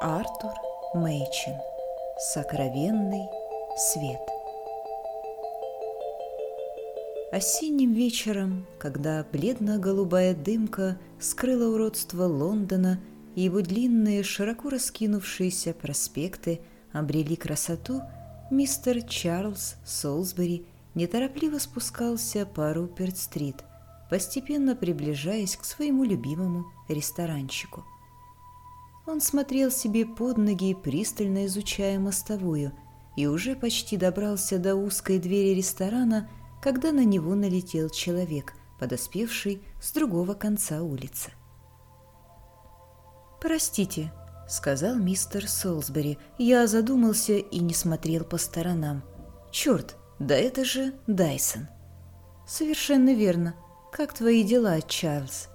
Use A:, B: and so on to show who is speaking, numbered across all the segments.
A: Артур Мэйчин. Сокровенный свет. Осенним вечером, когда бледно-голубая дымка скрыла уродство Лондона и его длинные, широко раскинувшиеся проспекты обрели красоту, мистер Чарльз Солсбери неторопливо спускался по Руперт-стрит, постепенно приближаясь к своему любимому ресторанчику. Он смотрел себе под ноги, пристально изучая мостовую, и уже почти добрался до узкой двери ресторана, когда на него налетел человек, подоспевший с другого конца улицы. «Простите», — сказал мистер Солсбери, — «я задумался и не смотрел по сторонам. Черт, да это же Дайсон». «Совершенно верно. Как твои дела, Чарльз?»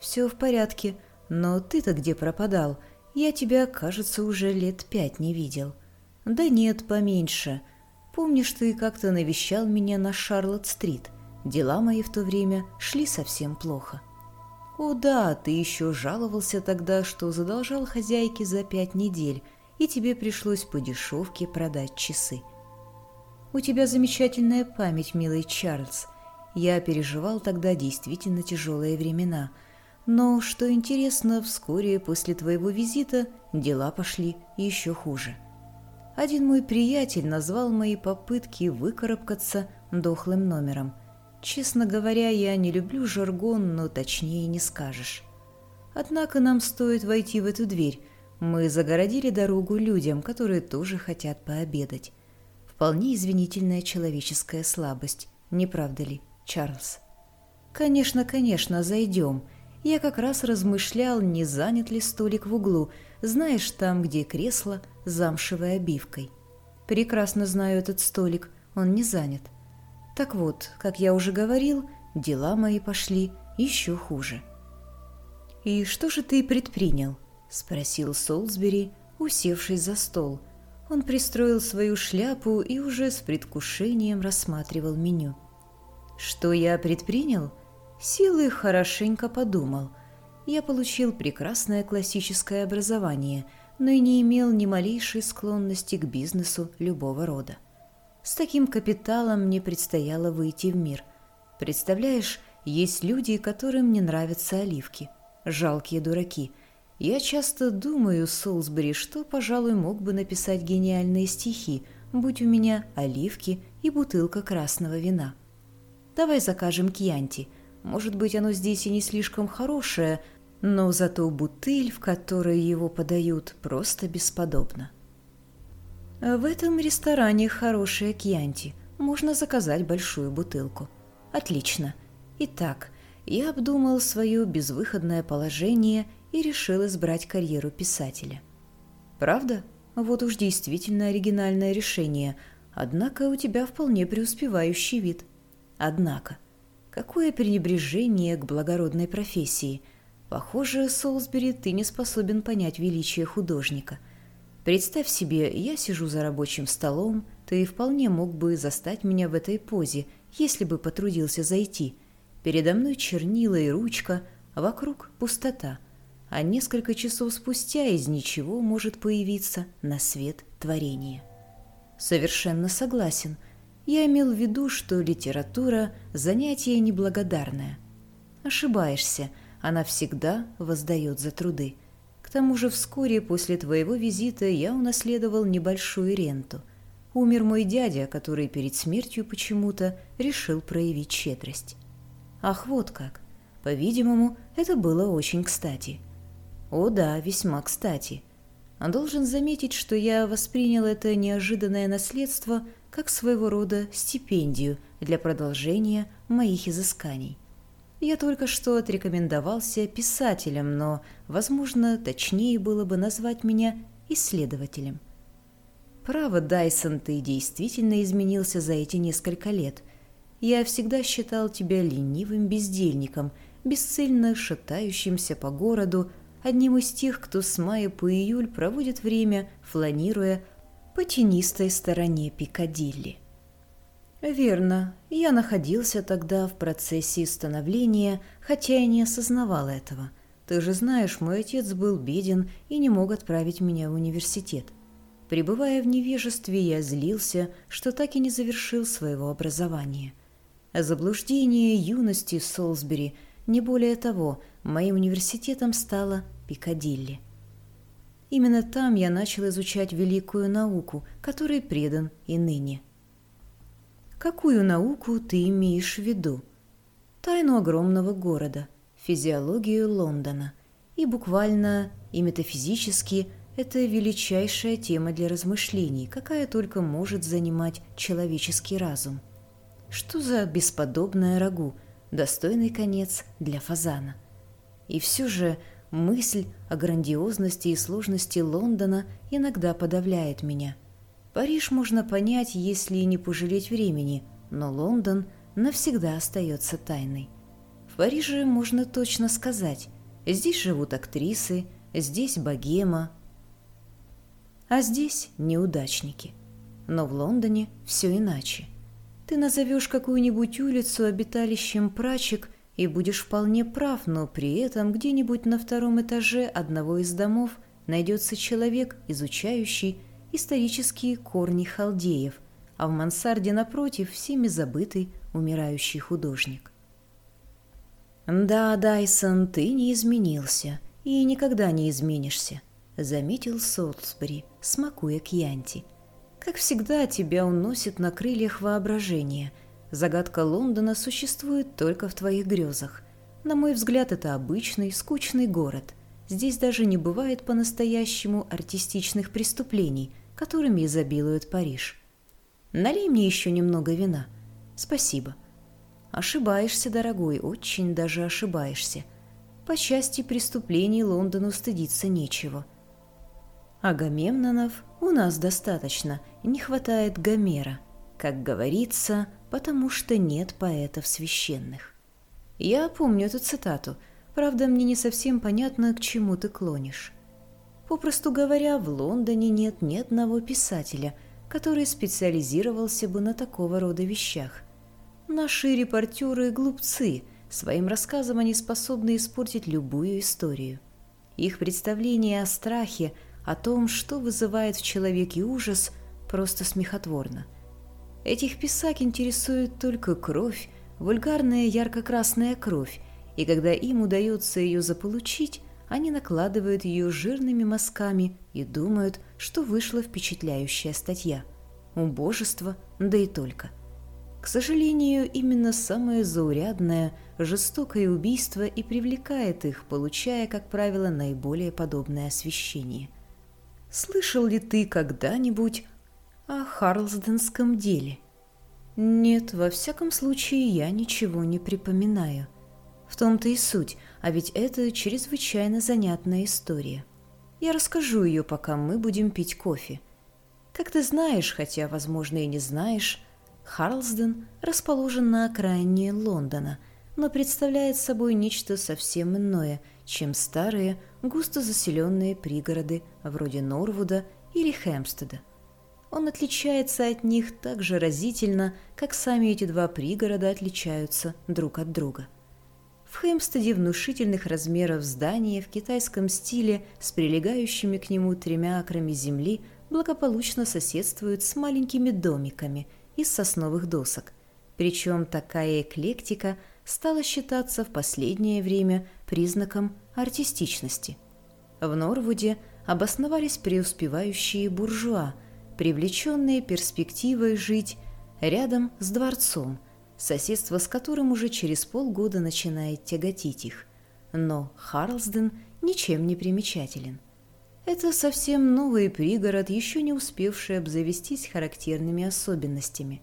A: «Все в порядке. Но ты-то где пропадал? Я тебя, кажется, уже лет пять не видел». «Да нет, поменьше. Помнишь, ты как-то навещал меня на Шарлотт-стрит? Дела мои в то время шли совсем плохо». «О да, ты еще жаловался тогда, что задолжал хозяйке за пять недель, и тебе пришлось по дешевке продать часы». «У тебя замечательная память, милый Чарльз. Я переживал тогда действительно тяжелые времена. Но, что интересно, вскоре после твоего визита дела пошли еще хуже. Один мой приятель назвал мои попытки выкарабкаться дохлым номером. Честно говоря, я не люблю жаргон, но точнее не скажешь. Однако нам стоит войти в эту дверь. Мы загородили дорогу людям, которые тоже хотят пообедать. Вполне извинительная человеческая слабость, не правда ли, Чарльз? Конечно, конечно, зайдем. Я как раз размышлял, не занят ли столик в углу, знаешь, там, где кресло с замшевой обивкой. Прекрасно знаю этот столик, он не занят. Так вот, как я уже говорил, дела мои пошли еще хуже. «И что же ты предпринял?» — спросил Солсбери, усевшись за стол. Он пристроил свою шляпу и уже с предвкушением рассматривал меню. «Что я предпринял?» Силы хорошенько подумал. Я получил прекрасное классическое образование, но и не имел ни малейшей склонности к бизнесу любого рода. С таким капиталом мне предстояло выйти в мир. Представляешь, есть люди, которым не нравятся оливки. Жалкие дураки. Я часто думаю, Солсбери, что, пожалуй, мог бы написать гениальные стихи, будь у меня оливки и бутылка красного вина. Давай закажем кьянти – может быть, оно здесь и не слишком хорошее, но зато бутыль, в которой его подают, просто бесподобна. В этом ресторане хорошие кьянти. Можно заказать большую бутылку. Отлично. Итак, я обдумал свое безвыходное положение и решил избрать карьеру писателя. Правда? Вот уж действительно оригинальное решение. Однако у тебя вполне преуспевающий вид. Однако, Какое пренебрежение к благородной профессии. Похоже, Солсбери, ты не способен понять величие художника. Представь себе, я сижу за рабочим столом, ты вполне мог бы застать меня в этой позе, если бы потрудился зайти. Передо мной чернила и ручка, а вокруг пустота. А несколько часов спустя из ничего может появиться на свет творение. Совершенно согласен – я имел в виду, что литература – занятие неблагодарное. Ошибаешься, она всегда воздает за труды. К тому же вскоре после твоего визита я унаследовал небольшую ренту. Умер мой дядя, который перед смертью почему-то решил проявить щедрость. Ах, вот как. По-видимому, это было очень кстати. О да, весьма кстати. Должен заметить, что я воспринял это неожиданное наследство как своего рода стипендию для продолжения моих изысканий. Я только что отрекомендовался писателем, но, возможно, точнее было бы назвать меня исследователем. Право, Дайсон, ты действительно изменился за эти несколько лет. Я всегда считал тебя ленивым бездельником, бесцельно шатающимся по городу, одним из тех, кто с мая по июль проводит время, фланируя по тенистой стороне Пикадилли. Верно, я находился тогда в процессе становления, хотя и не осознавал этого. Ты же знаешь, мой отец был беден и не мог отправить меня в университет. Пребывая в невежестве, я злился, что так и не завершил своего образования. Заблуждение юности Солсбери, не более того, моим университетом стало Пикадилли. Именно там я начал изучать великую науку, которой предан и ныне. Какую науку ты имеешь в виду? Тайну огромного города, физиологию Лондона. И буквально, и метафизически это величайшая тема для размышлений, какая только может занимать человеческий разум. Что за бесподобное рагу, достойный конец для фазана. И все же мысль о грандиозности и сложности Лондона иногда подавляет меня. Париж можно понять, если не пожалеть времени, но Лондон навсегда остается тайной. В Париже можно точно сказать, здесь живут актрисы, здесь богема, а здесь неудачники. Но в Лондоне все иначе. Ты назовешь какую-нибудь улицу обиталищем прачек и будешь вполне прав, но при этом где-нибудь на втором этаже одного из домов найдется человек, изучающий исторические корни халдеев, а в мансарде напротив всеми забытый умирающий художник. «Да, Дайсон, ты не изменился и никогда не изменишься», — заметил Солсбери, смакуя кьянти. «Как всегда, тебя уносит на крыльях воображения. Загадка Лондона существует только в твоих грезах. На мой взгляд, это обычный, скучный город. Здесь даже не бывает по-настоящему артистичных преступлений, которыми изобилует Париж. Налей мне еще немного вина. Спасибо». Ошибаешься, дорогой, очень даже ошибаешься. По части преступлений Лондону стыдиться нечего. Агамемнонов у нас достаточно, не хватает Гомера, как говорится, потому что нет поэтов священных. Я помню эту цитату, правда, мне не совсем понятно, к чему ты клонишь. Попросту говоря, в Лондоне нет ни одного писателя, который специализировался бы на такого рода вещах. Наши репортеры – глупцы, своим рассказом они способны испортить любую историю. Их представление о страхе – о том, что вызывает в человеке ужас, просто смехотворно. Этих писак интересует только кровь, вульгарная ярко-красная кровь, и когда им удается ее заполучить, они накладывают ее жирными мазками и думают, что вышла впечатляющая статья. Убожество, да и только. К сожалению, именно самое заурядное, жестокое убийство и привлекает их, получая, как правило, наиболее подобное освещение. Слышал ли ты когда-нибудь о Харлсденском деле? Нет, во всяком случае, я ничего не припоминаю. В том-то и суть, а ведь это чрезвычайно занятная история. Я расскажу ее, пока мы будем пить кофе. Как ты знаешь, хотя, возможно, и не знаешь, Харлсден расположен на окраине Лондона, но представляет собой нечто совсем иное – чем старые, густо заселенные пригороды вроде Норвуда или Хэмпстеда. Он отличается от них так же разительно, как сами эти два пригорода отличаются друг от друга. В Хэмпстеде внушительных размеров здания в китайском стиле с прилегающими к нему тремя акрами земли благополучно соседствуют с маленькими домиками из сосновых досок. Причем такая эклектика – стало считаться в последнее время признаком артистичности. В Норвуде обосновались преуспевающие буржуа, привлеченные перспективой жить рядом с дворцом, соседство с которым уже через полгода начинает тяготить их. Но Харлсден ничем не примечателен. Это совсем новый пригород, еще не успевший обзавестись характерными особенностями.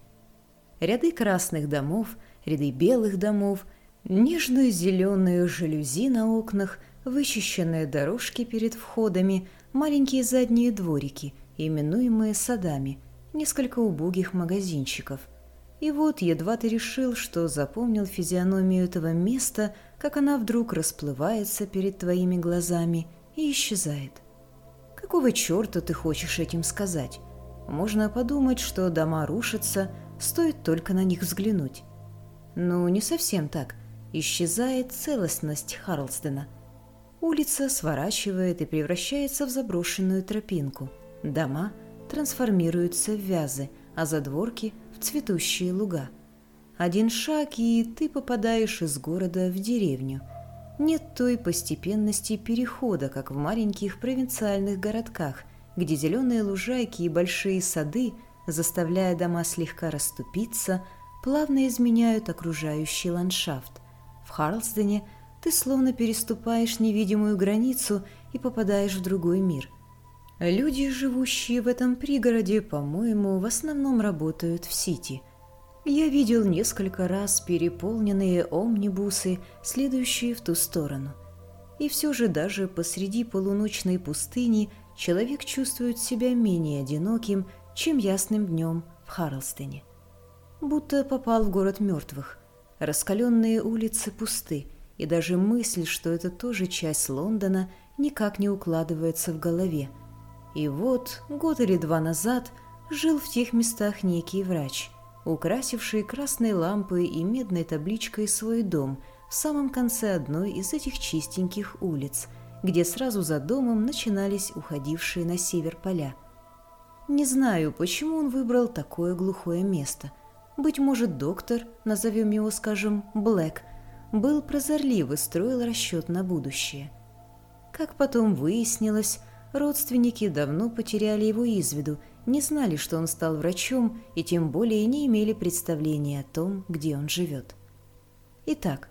A: Ряды красных домов – ряды белых домов, нежные зеленые жалюзи на окнах, вычищенные дорожки перед входами, маленькие задние дворики, именуемые садами, несколько убогих магазинчиков. И вот едва ты решил, что запомнил физиономию этого места, как она вдруг расплывается перед твоими глазами и исчезает. Какого черта ты хочешь этим сказать? Можно подумать, что дома рушатся, стоит только на них взглянуть. Ну, не совсем так. Исчезает целостность Харлсдена. Улица сворачивает и превращается в заброшенную тропинку. Дома трансформируются в вязы, а задворки – в цветущие луга. Один шаг, и ты попадаешь из города в деревню. Нет той постепенности перехода, как в маленьких провинциальных городках, где зеленые лужайки и большие сады, заставляя дома слегка расступиться, плавно изменяют окружающий ландшафт. В Харлсдене – ты словно переступаешь невидимую границу и попадаешь в другой мир. Люди, живущие в этом пригороде, по-моему, в основном работают в Сити. Я видел несколько раз переполненные омнибусы, следующие в ту сторону. И все же даже посреди полуночной пустыни человек чувствует себя менее одиноким, чем ясным днем в Харлстене. Будто попал в город мертвых. Раскаленные улицы пусты, и даже мысль, что это тоже часть Лондона, никак не укладывается в голове. И вот, год или два назад, жил в тех местах некий врач, украсивший красной лампой и медной табличкой свой дом в самом конце одной из этих чистеньких улиц, где сразу за домом начинались уходившие на север поля. Не знаю, почему он выбрал такое глухое место. Быть может, доктор, назовем его, скажем, Блэк – был прозорлив и строил расчет на будущее. Как потом выяснилось, родственники давно потеряли его из виду, не знали, что он стал врачом, и тем более не имели представления о том, где он живет. Итак,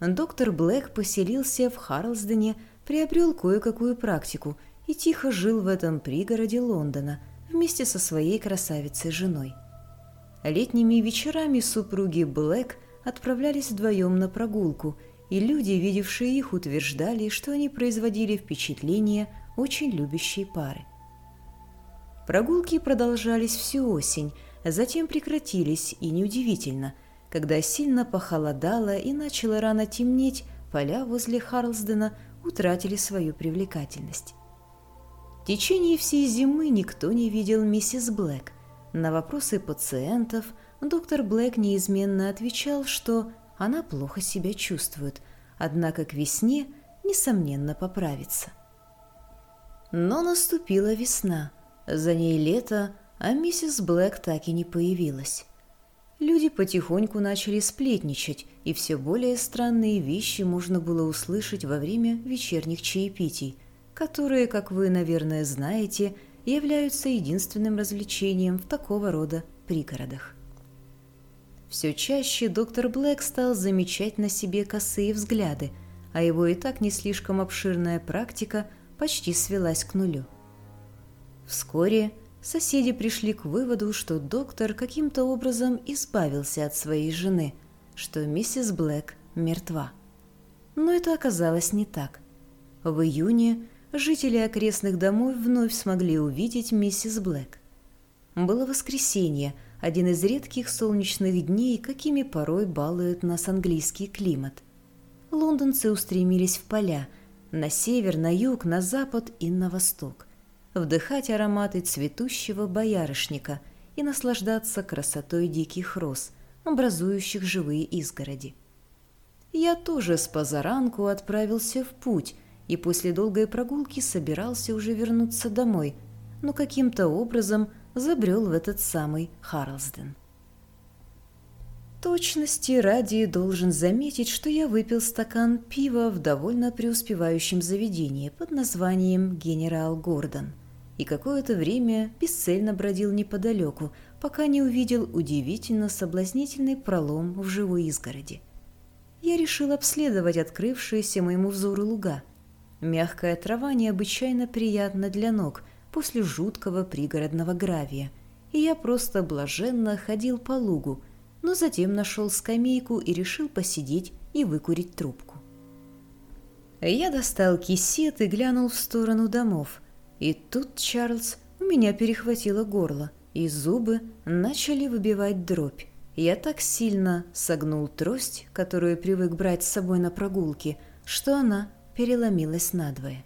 A: доктор Блэк поселился в Харлсдене, приобрел кое-какую практику и тихо жил в этом пригороде Лондона вместе со своей красавицей-женой. Летними вечерами супруги Блэк отправлялись вдвоем на прогулку, и люди, видевшие их, утверждали, что они производили впечатление очень любящей пары. Прогулки продолжались всю осень, затем прекратились, и неудивительно, когда сильно похолодало и начало рано темнеть, поля возле Харлсдена утратили свою привлекательность. В течение всей зимы никто не видел миссис Блэк. На вопросы пациентов – доктор Блэк неизменно отвечал, что она плохо себя чувствует, однако к весне, несомненно, поправится. Но наступила весна, за ней лето, а миссис Блэк так и не появилась. Люди потихоньку начали сплетничать, и все более странные вещи можно было услышать во время вечерних чаепитий, которые, как вы, наверное, знаете, являются единственным развлечением в такого рода пригородах. Все чаще доктор Блэк стал замечать на себе косые взгляды, а его и так не слишком обширная практика почти свелась к нулю. Вскоре соседи пришли к выводу, что доктор каким-то образом избавился от своей жены, что миссис Блэк мертва. Но это оказалось не так. В июне жители окрестных домов вновь смогли увидеть миссис Блэк. Было воскресенье, один из редких солнечных дней, какими порой балует нас английский климат. Лондонцы устремились в поля, на север, на юг, на запад и на восток, вдыхать ароматы цветущего боярышника и наслаждаться красотой диких роз, образующих живые изгороди. Я тоже с позаранку отправился в путь и после долгой прогулки собирался уже вернуться домой, но каким-то образом – забрел в этот самый Харлсден. Точности ради должен заметить, что я выпил стакан пива в довольно преуспевающем заведении под названием «Генерал Гордон» и какое-то время бесцельно бродил неподалеку, пока не увидел удивительно соблазнительный пролом в живой изгороди. Я решил обследовать открывшиеся моему взору луга. Мягкая трава необычайно приятна для ног – после жуткого пригородного гравия, и я просто блаженно ходил по лугу, но затем нашел скамейку и решил посидеть и выкурить трубку. Я достал кисет и глянул в сторону домов, и тут, Чарльз, у меня перехватило горло, и зубы начали выбивать дробь. Я так сильно согнул трость, которую привык брать с собой на прогулки, что она переломилась надвое.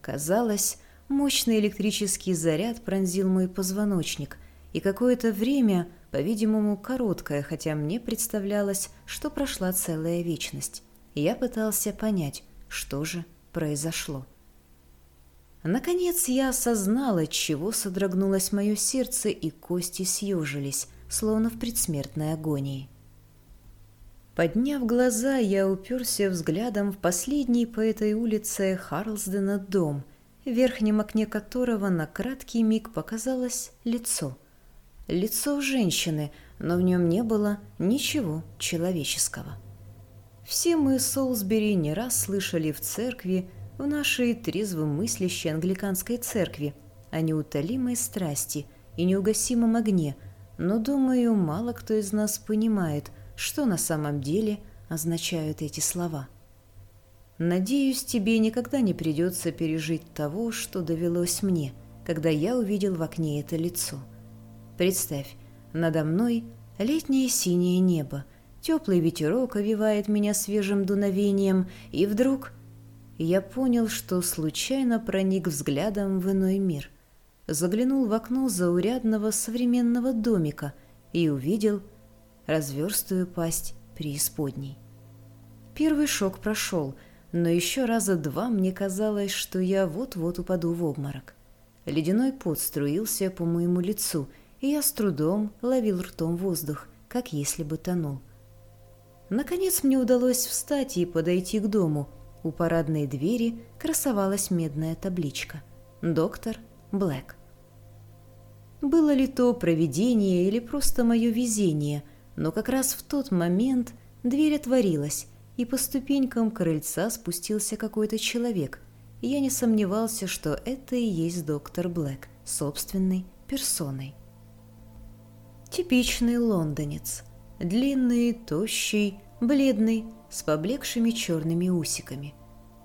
A: Казалось, Мощный электрический заряд пронзил мой позвоночник, и какое-то время, по-видимому, короткое, хотя мне представлялось, что прошла целая вечность. Я пытался понять, что же произошло. Наконец я осознала, чего содрогнулось мое сердце, и кости съежились, словно в предсмертной агонии. Подняв глаза, я уперся взглядом в последний по этой улице Харлсдена дом, в верхнем окне которого на краткий миг показалось лицо. Лицо женщины, но в нем не было ничего человеческого. Все мы, Солсбери, не раз слышали в церкви в нашей трезвомыслящей англиканской церкви о неутолимой страсти и неугасимом огне, но, думаю, мало кто из нас понимает, что на самом деле означают эти слова. Надеюсь, тебе никогда не придется пережить того, что довелось мне, когда я увидел в окне это лицо. Представь, надо мной летнее синее небо, теплый ветерок овивает меня свежим дуновением, и вдруг я понял, что случайно проник взглядом в иной мир. Заглянул в окно заурядного современного домика и увидел разверстую пасть преисподней. Первый шок прошел, но еще раза два мне казалось, что я вот-вот упаду в обморок. Ледяной пот струился по моему лицу, и я с трудом ловил ртом воздух, как если бы тонул. Наконец мне удалось встать и подойти к дому – у парадной двери красовалась медная табличка «Доктор Блэк». Было ли то провидение или просто мое везение, но как раз в тот момент дверь отворилась, и по ступенькам крыльца спустился какой-то человек, я не сомневался, что это и есть доктор Блэк, собственной персоной. Типичный лондонец. Длинный, тощий, бледный, с поблекшими черными усиками.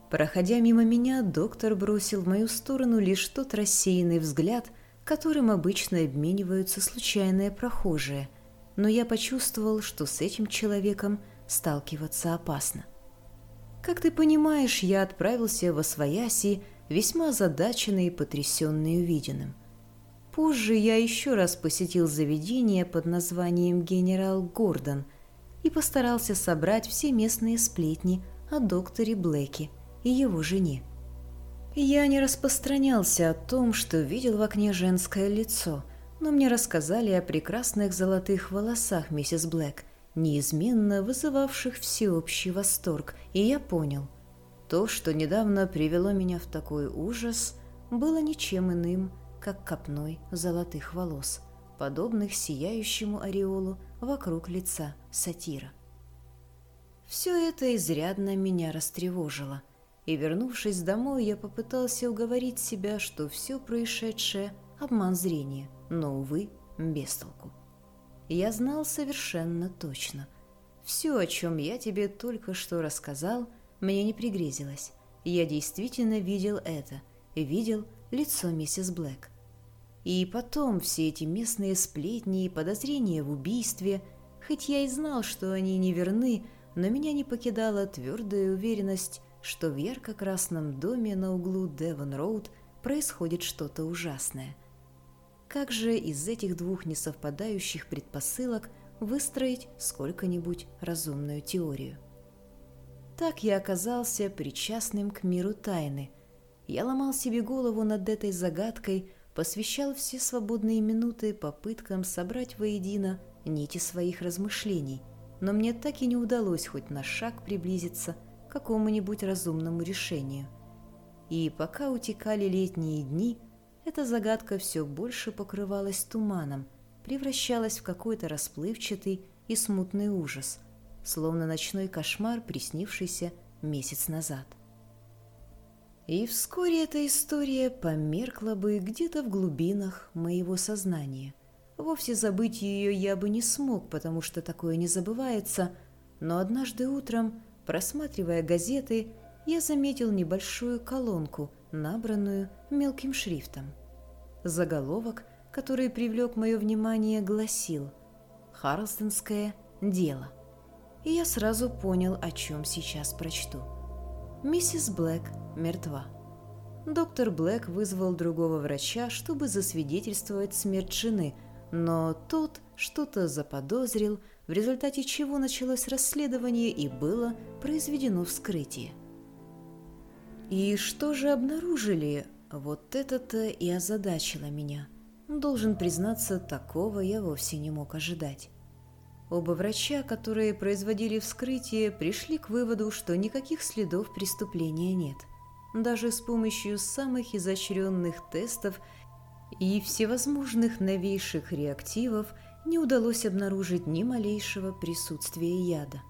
A: Проходя мимо меня, доктор бросил в мою сторону лишь тот рассеянный взгляд, которым обычно обмениваются случайные прохожие, но я почувствовал, что с этим человеком сталкиваться опасно. Как ты понимаешь, я отправился во Свояси, весьма озадаченный и потрясенный увиденным. Позже я еще раз посетил заведение под названием «Генерал Гордон», и постарался собрать все местные сплетни о докторе Блэке и его жене. Я не распространялся о том, что видел в окне женское лицо, но мне рассказали о прекрасных золотых волосах миссис Блэк, неизменно вызывавших всеобщий восторг, и я понял, то, что недавно привело меня в такой ужас, было ничем иным, как копной золотых волос, подобных сияющему ореолу вокруг лица сатира. Все это изрядно меня растревожило, и, вернувшись домой, я попытался уговорить себя, что все происшедшее – обман зрения, но, увы, без толку. Я знал совершенно точно. Все, о чем я тебе только что рассказал, мне не пригрезилось. Я действительно видел это, видел лицо миссис Блэк. И потом все эти местные сплетни и подозрения в убийстве, хоть я и знал, что они неверны, но меня не покидала твердая уверенность, что в ярко-красном доме на углу Девон-Роуд происходит что-то ужасное. Как же из этих двух несовпадающих предпосылок выстроить сколько-нибудь разумную теорию? Так я оказался причастным к миру тайны. Я ломал себе голову над этой загадкой, посвящал все свободные минуты попыткам собрать воедино нити своих размышлений, но мне так и не удалось хоть на шаг приблизиться к какому-нибудь разумному решению. И пока утекали летние дни, эта загадка все больше покрывалась туманом, превращалась в какой-то расплывчатый и смутный ужас, словно ночной кошмар, приснившийся месяц назад. И вскоре эта история померкла бы где-то в глубинах моего сознания. Вовсе забыть ее я бы не смог, потому что такое не забывается, но однажды утром, просматривая газеты, я заметил небольшую колонку, набранную мелким шрифтом. Заголовок, который привлек мое внимание, гласил «Харлстонское дело». И я сразу понял, о чем сейчас прочту. Миссис Блэк мертва. Доктор Блэк вызвал другого врача, чтобы засвидетельствовать смерть жены, но тот что-то заподозрил, в результате чего началось расследование и было произведено вскрытие. И что же обнаружили? Вот это-то и озадачило меня. Должен признаться, такого я вовсе не мог ожидать. Оба врача, которые производили вскрытие, пришли к выводу, что никаких следов преступления нет. Даже с помощью самых изощренных тестов и всевозможных новейших реактивов не удалось обнаружить ни малейшего присутствия яда.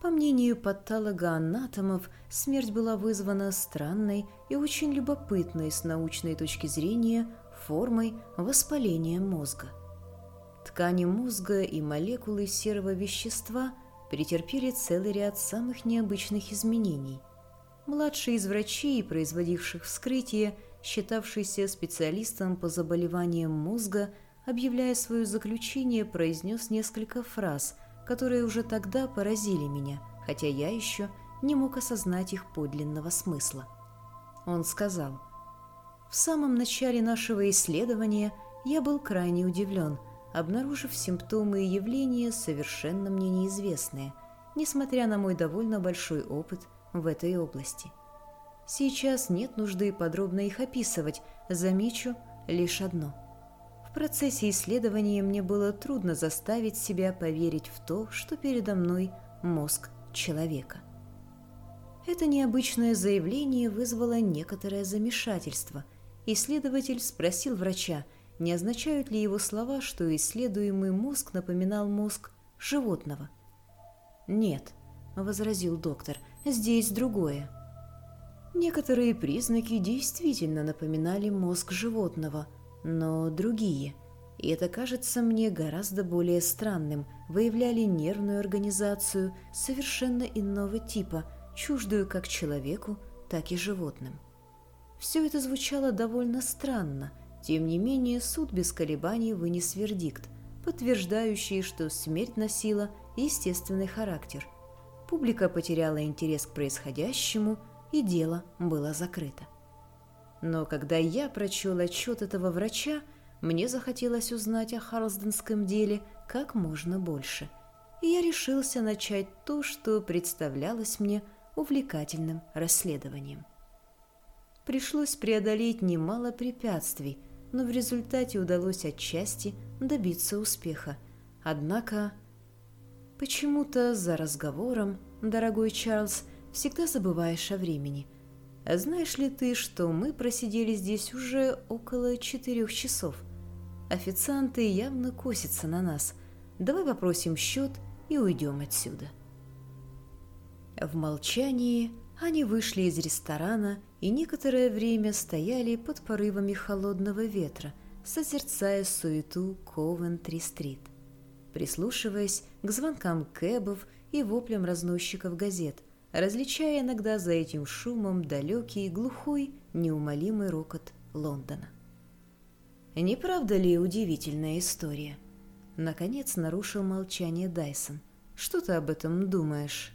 A: По мнению патологоанатомов, смерть была вызвана странной и очень любопытной с научной точки зрения формой воспаления мозга. Ткани мозга и молекулы серого вещества претерпели целый ряд самых необычных изменений. Младший из врачей, производивших вскрытие, считавшийся специалистом по заболеваниям мозга, объявляя свое заключение, произнес несколько фраз, которые уже тогда поразили меня, хотя я еще не мог осознать их подлинного смысла. Он сказал, «В самом начале нашего исследования я был крайне удивлен – обнаружив симптомы и явления, совершенно мне неизвестные, несмотря на мой довольно большой опыт в этой области. Сейчас нет нужды подробно их описывать, замечу лишь одно. В процессе исследования мне было трудно заставить себя поверить в то, что передо мной мозг человека. Это необычное заявление вызвало некоторое замешательство. Исследователь спросил врача – не означают ли его слова, что исследуемый мозг напоминал мозг животного? «Нет», — возразил доктор, — «здесь другое». Некоторые признаки действительно напоминали мозг животного, но другие, и это кажется мне гораздо более странным, выявляли нервную организацию совершенно иного типа, чуждую как человеку, так и животным. Все это звучало довольно странно — тем не менее, суд без колебаний вынес вердикт, подтверждающий, что смерть носила естественный характер. Публика потеряла интерес к происходящему, и дело было закрыто. Но когда я прочел отчет этого врача, мне захотелось узнать о Харлсденском деле как можно больше. И я решился начать то, что представлялось мне увлекательным расследованием. Пришлось преодолеть немало препятствий, но в результате удалось отчасти добиться успеха. Однако, почему-то за разговором, дорогой Чарльз, всегда забываешь о времени. Знаешь ли ты, что мы просидели здесь уже около четырех часов? Официанты явно косятся на нас. Давай попросим счет и уйдем отсюда. В молчании они вышли из ресторана и некоторое время стояли под порывами холодного ветра, созерцая суету Ковентри-стрит, прислушиваясь к звонкам кэбов и воплям разносчиков газет, различая иногда за этим шумом далекий, глухой, неумолимый рокот Лондона. «Не правда ли удивительная история?» Наконец нарушил молчание Дайсон. «Что ты об этом думаешь?»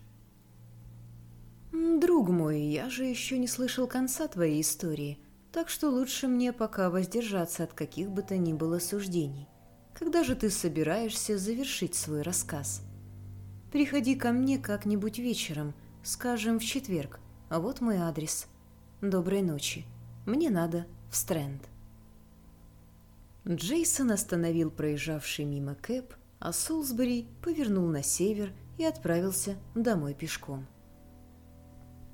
A: «Друг мой, я же еще не слышал конца твоей истории, так что лучше мне пока воздержаться от каких бы то ни было суждений. Когда же ты собираешься завершить свой рассказ? Приходи ко мне как-нибудь вечером, скажем, в четверг, а вот мой адрес. Доброй ночи. Мне надо в Стрэнд». Джейсон остановил проезжавший мимо Кэп, а Солсбери повернул на север и отправился домой пешком.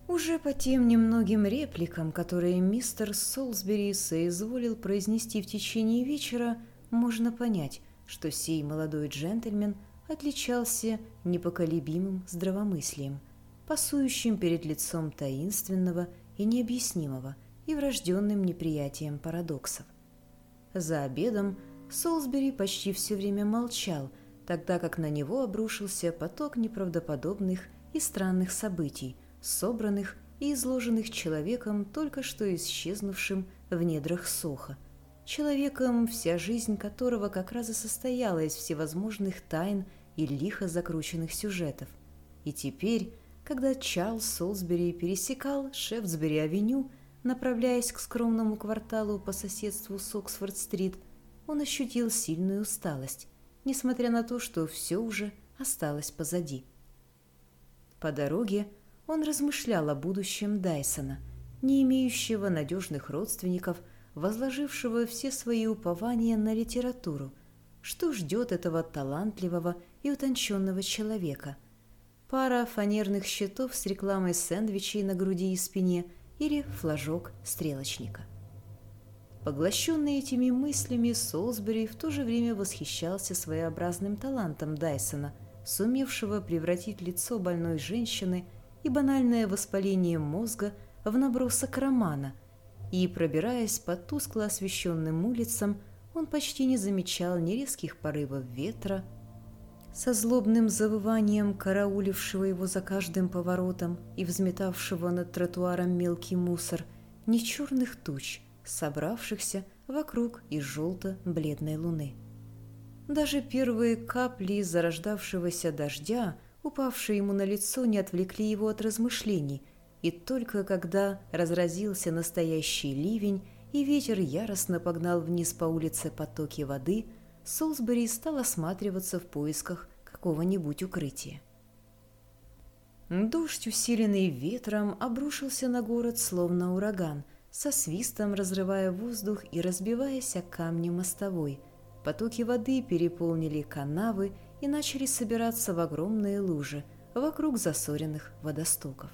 A: Уже по тем немногим репликам, которые мистер Солсбери соизволил произнести в течение вечера, можно понять, что сей молодой джентльмен отличался непоколебимым здравомыслием, пасующим перед лицом таинственного и необъяснимого и врожденным неприятием парадоксов. За обедом Солсбери почти все время молчал, тогда как на него обрушился поток неправдоподобных и странных событий – собранных и изложенных человеком, только что исчезнувшим в недрах Соха. Человеком, вся жизнь которого как раз и состояла из всевозможных тайн и лихо закрученных сюжетов. И теперь, когда Чарльз Солсбери пересекал Шефтсбери-авеню, направляясь к скромному кварталу по соседству с Оксфорд-стрит, он ощутил сильную усталость, несмотря на то, что все уже осталось позади. По дороге он размышлял о будущем Дайсона, не имеющего надежных родственников, возложившего все свои упования на литературу. Что ждет этого талантливого и утонченного человека? Пара фанерных щитов с рекламой сэндвичей на груди и спине или флажок стрелочника. Поглощенный этими мыслями, Солсбери в то же время восхищался своеобразным талантом Дайсона, сумевшего превратить лицо больной женщины и банальное воспаление мозга в набросок романа, и, пробираясь по тускло освещенным улицам, он почти не замечал ни резких порывов ветра, со злобным завыванием караулившего его за каждым поворотом и взметавшего над тротуаром мелкий мусор, ни черных туч – собравшихся вокруг из желто-бледной луны. Даже первые капли зарождавшегося дождя, упавшие ему на лицо, не отвлекли его от размышлений, и только когда разразился настоящий ливень и ветер яростно погнал вниз по улице потоки воды, Солсбери стал осматриваться в поисках какого-нибудь укрытия. Дождь, усиленный ветром, обрушился на город словно ураган – со свистом разрывая воздух и разбиваясь о камни мостовой. Потоки воды переполнили канавы и начали собираться в огромные лужи вокруг засоренных водостоков.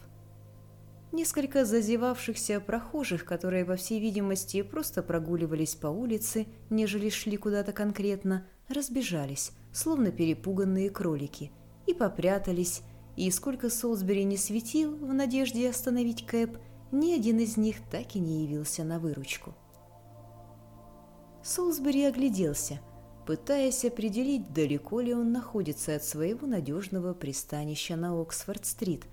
A: Несколько зазевавшихся прохожих, которые, по всей видимости, просто прогуливались по улице, нежели шли куда-то конкретно, разбежались, словно перепуганные кролики, и попрятались, и сколько Солсбери не светил в надежде остановить Кэп, ни один из них так и не явился на выручку. Солсбери огляделся, пытаясь определить, далеко ли он находится от своего надежного пристанища на Оксфорд-стрит,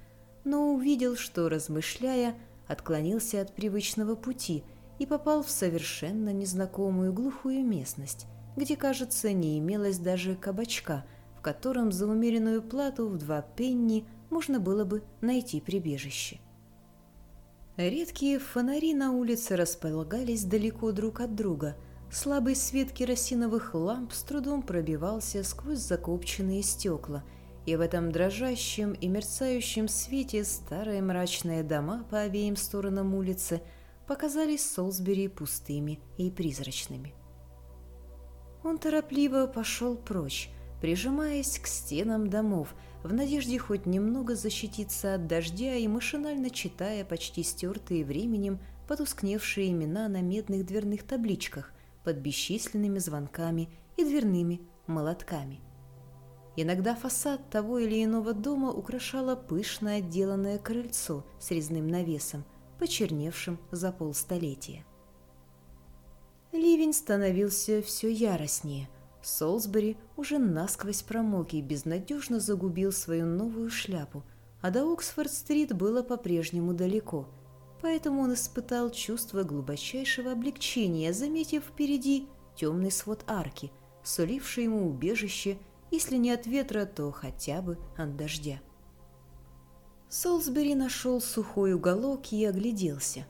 A: но увидел, что, размышляя, отклонился от привычного пути и попал в совершенно незнакомую глухую местность, где, кажется, не имелось даже кабачка, в котором за умеренную плату в два пенни можно было бы найти прибежище. Редкие фонари на улице располагались далеко друг от друга. Слабый свет керосиновых ламп с трудом пробивался сквозь закопченные стекла, и в этом дрожащем и мерцающем свете старые мрачные дома по обеим сторонам улицы показались Солсбери пустыми и призрачными. Он торопливо пошел прочь, прижимаясь к стенам домов, в надежде хоть немного защититься от дождя и машинально читая почти стертые временем потускневшие имена на медных дверных табличках под бесчисленными звонками и дверными молотками. Иногда фасад того или иного дома украшало пышно отделанное крыльцо с резным навесом, почерневшим за полстолетия. Ливень становился все яростнее – Солсбери уже насквозь промок и безнадежно загубил свою новую шляпу, а до Оксфорд-стрит было по-прежнему далеко, поэтому он испытал чувство глубочайшего облегчения, заметив впереди темный свод арки, суливший ему убежище, если не от ветра, то хотя бы от дождя. Солсбери нашел сухой уголок и огляделся.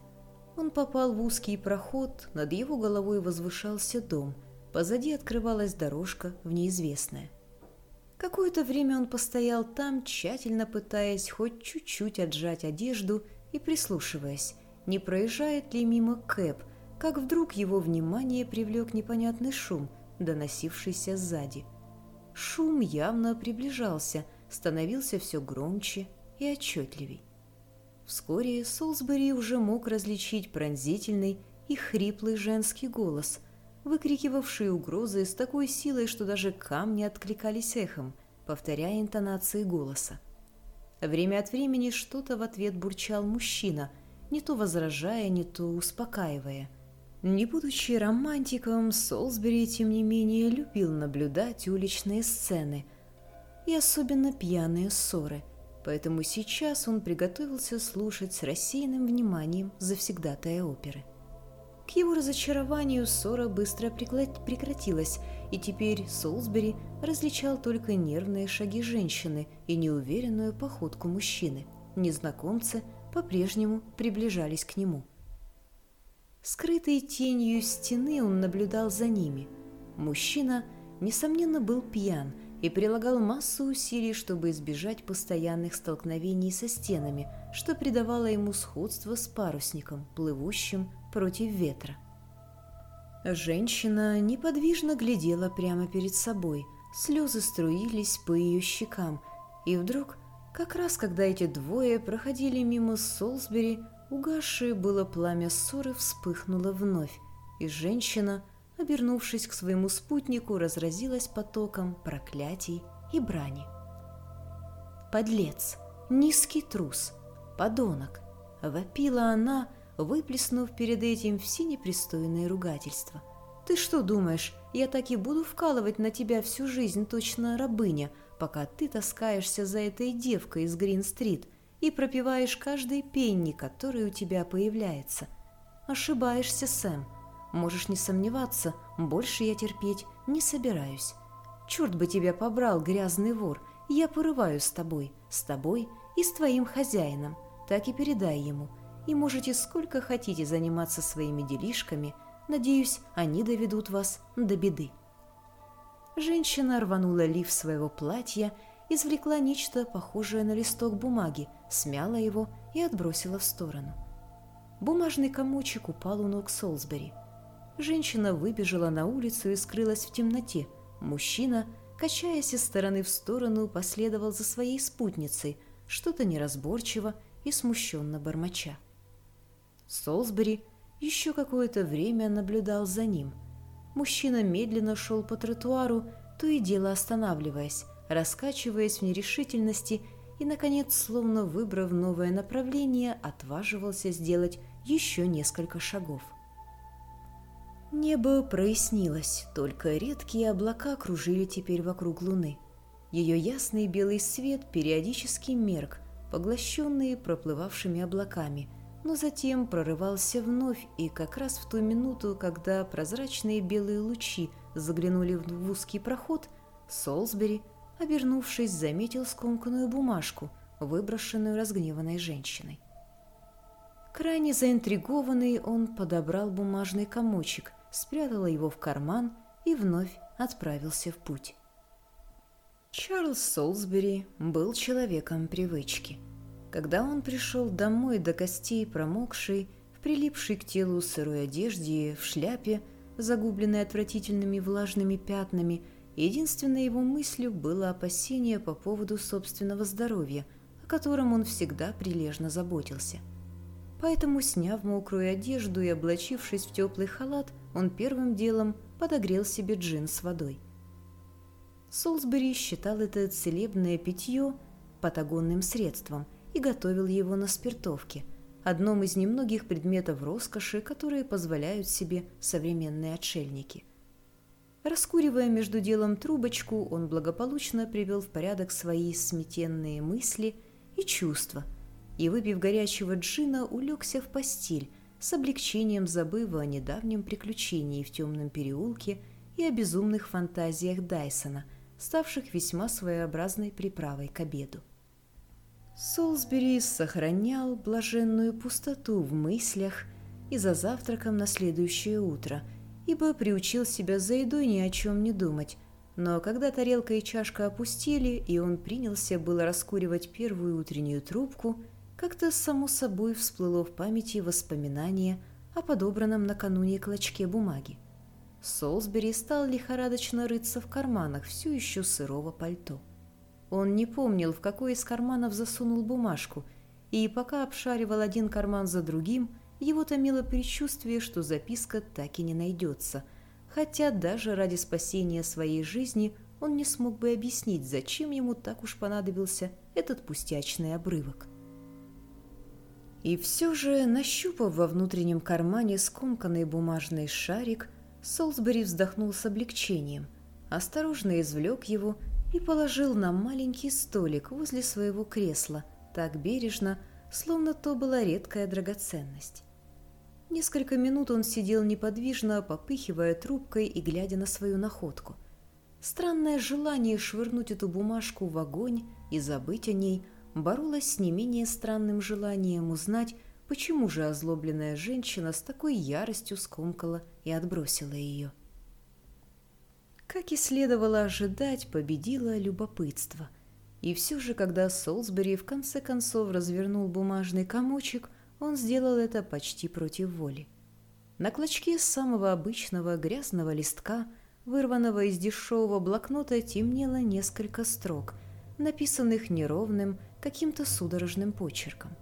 A: Он попал в узкий проход, над его головой возвышался дом – Позади открывалась дорожка в неизвестное. Какое-то время он постоял там, тщательно пытаясь хоть чуть-чуть отжать одежду и прислушиваясь, не проезжает ли мимо Кэп, как вдруг его внимание привлек непонятный шум, доносившийся сзади. Шум явно приближался, становился все громче и отчетливей. Вскоре Солсбери уже мог различить пронзительный и хриплый женский голос – выкрикивавшие угрозы с такой силой, что даже камни откликались эхом, повторяя интонации голоса. Время от времени что-то в ответ бурчал мужчина, не то возражая, не то успокаивая. Не будучи романтиком, Солсбери, тем не менее, любил наблюдать уличные сцены и особенно пьяные ссоры, поэтому сейчас он приготовился слушать с рассеянным вниманием завсегдатая оперы. К его разочарованию ссора быстро прекратилась, и теперь Солсбери различал только нервные шаги женщины и неуверенную походку мужчины. Незнакомцы по-прежнему приближались к нему. Скрытой тенью стены он наблюдал за ними. Мужчина, несомненно, был пьян и прилагал массу усилий, чтобы избежать постоянных столкновений со стенами, что придавало ему сходство с парусником, плывущим против ветра. Женщина неподвижно глядела прямо перед собой, слезы струились по ее щекам, и вдруг, как раз когда эти двое проходили мимо Солсбери, угасшее было пламя ссоры вспыхнуло вновь, и женщина, обернувшись к своему спутнику, разразилась потоком проклятий и брани. «Подлец! Низкий трус! Подонок!» — вопила она, — выплеснув перед этим все непристойные ругательства. «Ты что думаешь, я так и буду вкалывать на тебя всю жизнь, точно рабыня, пока ты таскаешься за этой девкой из Грин-стрит и пропиваешь каждый пенни, который у тебя появляется? Ошибаешься, Сэм. Можешь не сомневаться, больше я терпеть не собираюсь. Черт бы тебя побрал, грязный вор, я порываю с тобой, с тобой и с твоим хозяином. Так и передай ему – и можете сколько хотите заниматься своими делишками. Надеюсь, они доведут вас до беды». Женщина рванула лиф своего платья, извлекла нечто похожее на листок бумаги, смяла его и отбросила в сторону. Бумажный комочек упал у ног Солсбери. Женщина выбежала на улицу и скрылась в темноте. Мужчина, качаясь из стороны в сторону, последовал за своей спутницей, что-то неразборчиво и смущенно бормоча. Солсбери еще какое-то время наблюдал за ним. Мужчина медленно шел по тротуару, то и дело останавливаясь, раскачиваясь в нерешительности и, наконец, словно выбрав новое направление, отваживался сделать еще несколько шагов. Небо прояснилось, только редкие облака кружили теперь вокруг луны. Ее ясный белый свет периодически мерк, поглощенный проплывавшими облаками – но затем прорывался вновь, и как раз в ту минуту, когда прозрачные белые лучи заглянули в узкий проход, Солсбери, обернувшись, заметил скомканную бумажку, выброшенную разгневанной женщиной. Крайне заинтригованный, он подобрал бумажный комочек, спрятал его в карман и вновь отправился в путь. Чарльз Солсбери был человеком привычки – когда он пришел домой до костей промокший, в прилипшей к телу сырой одежде, в шляпе, загубленной отвратительными влажными пятнами, единственной его мыслью было опасение по поводу собственного здоровья, о котором он всегда прилежно заботился. Поэтому, сняв мокрую одежду и облачившись в теплый халат, он первым делом подогрел себе джин с водой. Солсбери считал это целебное питье патагонным средством – и готовил его на спиртовке, одном из немногих предметов роскоши, которые позволяют себе современные отшельники. Раскуривая между делом трубочку, он благополучно привел в порядок свои сметенные мысли и чувства, и, выпив горячего джина, улегся в постель, с облегчением забыв о недавнем приключении в темном переулке и о безумных фантазиях Дайсона, ставших весьма своеобразной приправой к обеду. Солсбери сохранял блаженную пустоту в мыслях и за завтраком на следующее утро, ибо приучил себя за едой ни о чем не думать. Но когда тарелка и чашка опустили, и он принялся было раскуривать первую утреннюю трубку, как-то само собой всплыло в памяти воспоминание о подобранном накануне клочке бумаги. Солсбери стал лихорадочно рыться в карманах все еще сырого пальто. Он не помнил, в какой из карманов засунул бумажку, и пока обшаривал один карман за другим, его томило предчувствие, что записка так и не найдется, хотя даже ради спасения своей жизни он не смог бы объяснить, зачем ему так уж понадобился этот пустячный обрывок. И все же, нащупав во внутреннем кармане скомканный бумажный шарик, Солсбери вздохнул с облегчением, осторожно извлек его и положил на маленький столик возле своего кресла, так бережно, словно то была редкая драгоценность. Несколько минут он сидел неподвижно, попыхивая трубкой и глядя на свою находку. Странное желание швырнуть эту бумажку в огонь и забыть о ней боролось с не менее странным желанием узнать, почему же озлобленная женщина с такой яростью скомкала и отбросила ее. Как и следовало ожидать, победило любопытство. И все же, когда Солсбери в конце концов развернул бумажный комочек, он сделал это почти против воли. На клочке самого обычного грязного листка, вырванного из дешевого блокнота, темнело несколько строк, написанных неровным, каким-то судорожным почерком.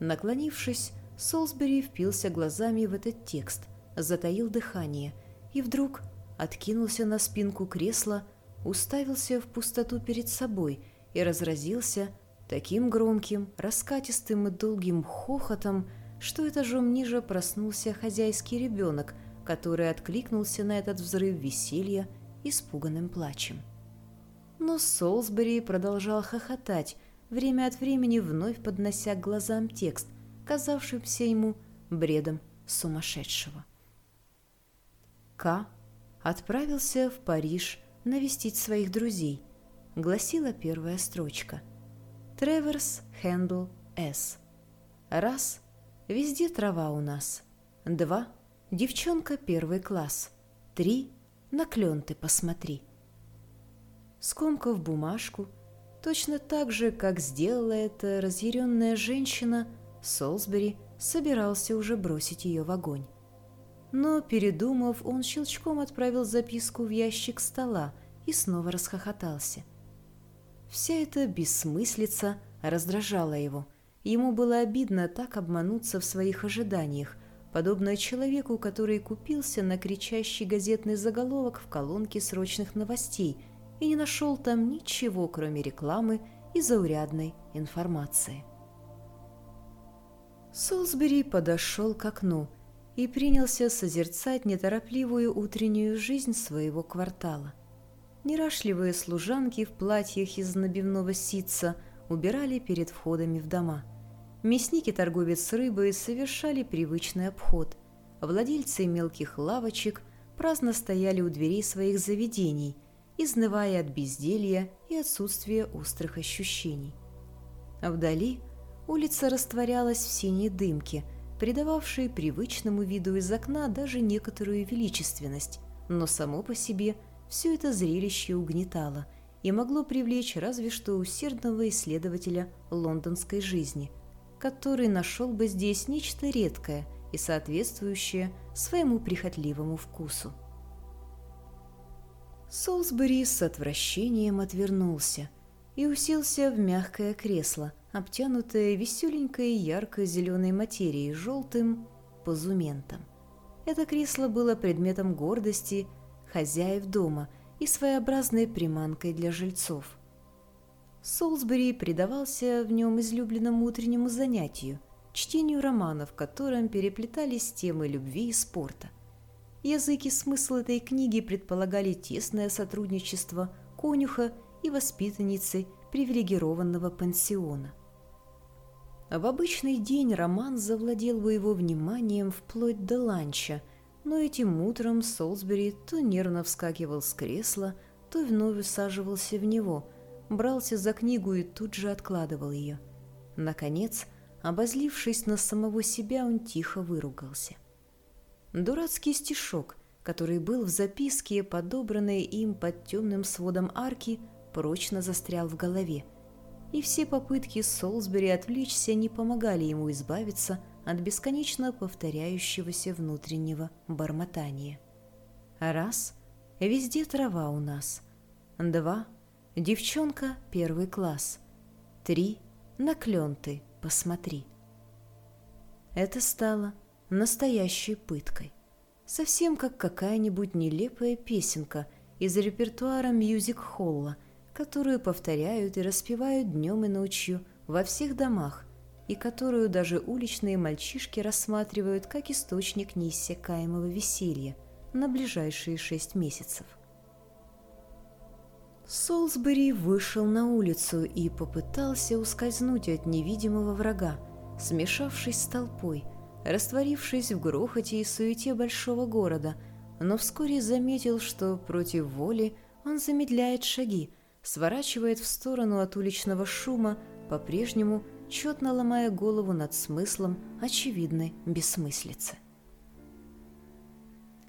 A: Наклонившись, Солсбери впился глазами в этот текст, затаил дыхание и вдруг откинулся на спинку кресла, уставился в пустоту перед собой и разразился таким громким, раскатистым и долгим хохотом, что этажом ниже проснулся хозяйский ребенок, который откликнулся на этот взрыв веселья испуганным плачем. Но Солсбери продолжал хохотать, время от времени вновь поднося к глазам текст, казавшийся ему бредом сумасшедшего. К отправился в Париж навестить своих друзей, гласила первая строчка. Треверс Хэндл С. Раз. Везде трава у нас. Два. Девчонка первый класс. Три. На клен ты посмотри. Скомкав бумажку, точно так же, как сделала эта разъяренная женщина, Солсбери собирался уже бросить ее в огонь. Но, передумав, он щелчком отправил записку в ящик стола и снова расхохотался. Вся эта бессмыслица раздражала его. Ему было обидно так обмануться в своих ожиданиях, подобно человеку, который купился на кричащий газетный заголовок в колонке срочных новостей и не нашел там ничего, кроме рекламы и заурядной информации. Солсбери подошел к окну – и принялся созерцать неторопливую утреннюю жизнь своего квартала. Нерашливые служанки в платьях из набивного ситца убирали перед входами в дома. Мясники торговец рыбой совершали привычный обход. Владельцы мелких лавочек праздно стояли у дверей своих заведений, изнывая от безделья и отсутствия острых ощущений. Вдали улица растворялась в синей дымке – придававшие привычному виду из окна даже некоторую величественность, но само по себе все это зрелище угнетало и могло привлечь разве что усердного исследователя лондонской жизни, который нашел бы здесь нечто редкое и соответствующее своему прихотливому вкусу. Солсбери с отвращением отвернулся и уселся в мягкое кресло – обтянутая веселенькой ярко-зеленой материей желтым позументом. Это кресло было предметом гордости хозяев дома и своеобразной приманкой для жильцов. Солсбери предавался в нем излюбленному утреннему занятию – чтению романов, в котором переплетались темы любви и спорта. Язык и смысл этой книги предполагали тесное сотрудничество конюха и воспитанницы привилегированного пансиона – в обычный день роман завладел бы его вниманием вплоть до ланча, но этим утром Солсбери то нервно вскакивал с кресла, то вновь усаживался в него, брался за книгу и тут же откладывал ее. Наконец, обозлившись на самого себя, он тихо выругался. Дурацкий стишок, который был в записке, подобранной им под темным сводом арки, прочно застрял в голове – и все попытки Солсбери отвлечься не помогали ему избавиться от бесконечно повторяющегося внутреннего бормотания. Раз – везде трава у нас. Два – девчонка первый класс. Три – на клен ты, посмотри. Это стало настоящей пыткой. Совсем как какая-нибудь нелепая песенка из репертуара мьюзик-холла – которую повторяют и распевают днем и ночью во всех домах, и которую даже уличные мальчишки рассматривают как источник неиссякаемого веселья на ближайшие шесть месяцев. Солсбери вышел на улицу и попытался ускользнуть от невидимого врага, смешавшись с толпой, растворившись в грохоте и суете большого города, но вскоре заметил, что против воли он замедляет шаги, сворачивает в сторону от уличного шума, по-прежнему четно ломая голову над смыслом очевидной бессмыслицы.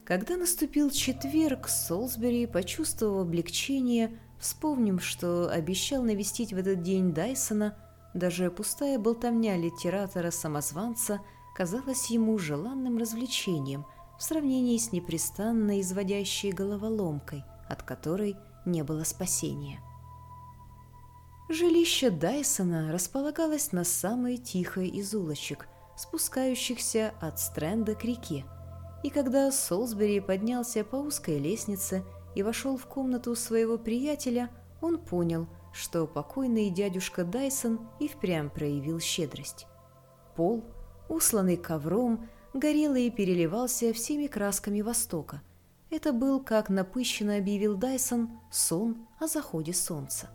A: Когда наступил четверг, Солсбери, почувствовав облегчение, вспомнив, что обещал навестить в этот день Дайсона, даже пустая болтовня литератора-самозванца казалась ему желанным развлечением в сравнении с непрестанно изводящей головоломкой, от которой не было спасения. Жилище Дайсона располагалось на самой тихой из улочек, спускающихся от Стрэнда к реке, и когда Солсбери поднялся по узкой лестнице и вошел в комнату своего приятеля, он понял, что покойный дядюшка Дайсон и впрямь проявил щедрость. Пол, усланный ковром, горел и переливался всеми красками Востока. Это был, как напыщенно объявил Дайсон, сон о заходе солнца.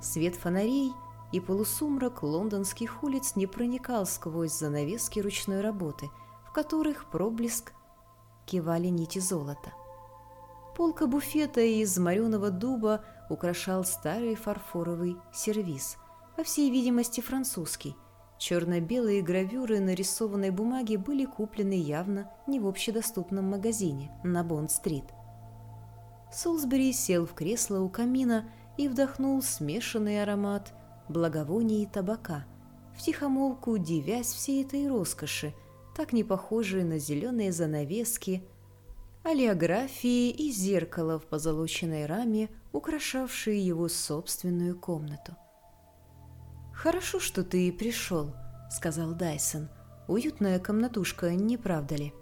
A: Свет фонарей и полусумрак лондонских улиц не проникал сквозь занавески ручной работы, в которых проблеск кивали нити золота. Полка буфета из мореного дуба украшал старый фарфоровый сервиз, по всей видимости французский. Черно-белые гравюры нарисованной бумаги были куплены явно не в общедоступном магазине на Бонд-стрит. Солсбери сел в кресло у камина и вдохнул смешанный аромат благовоний и табака, втихомолку дивясь всей этой роскоши, так не похожие на зеленые занавески, олеографии и зеркало в позолоченной раме, украшавшие его собственную комнату. «Хорошо, что ты пришел», — сказал Дайсон. «Уютная комнатушка, не правда ли?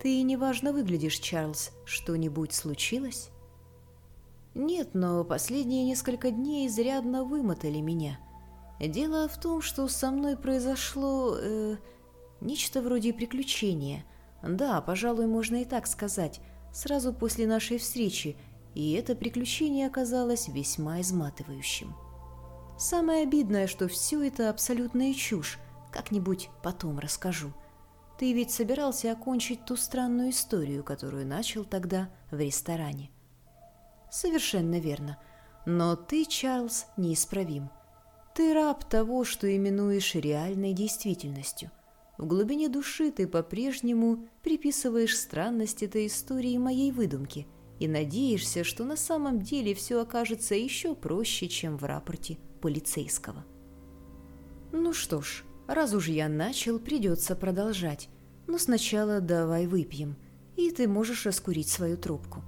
A: Ты неважно выглядишь, Чарльз. Что-нибудь случилось?» «Нет, но последние несколько дней изрядно вымотали меня. Дело в том, что со мной произошло...» э, Нечто вроде приключения. Да, пожалуй, можно и так сказать, сразу после нашей встречи, и это приключение оказалось весьма изматывающим. Самое обидное, что все это абсолютная чушь, как-нибудь потом расскажу. Ты ведь собирался окончить ту странную историю, которую начал тогда в ресторане. Совершенно верно. Но ты, Чарльз, неисправим. Ты раб того, что именуешь реальной действительностью. В глубине души ты по-прежнему приписываешь странность этой истории моей выдумки и надеешься, что на самом деле все окажется еще проще, чем в рапорте полицейского. Ну что ж, раз уж я начал, придется продолжать. Но сначала давай выпьем, и ты можешь раскурить свою трубку.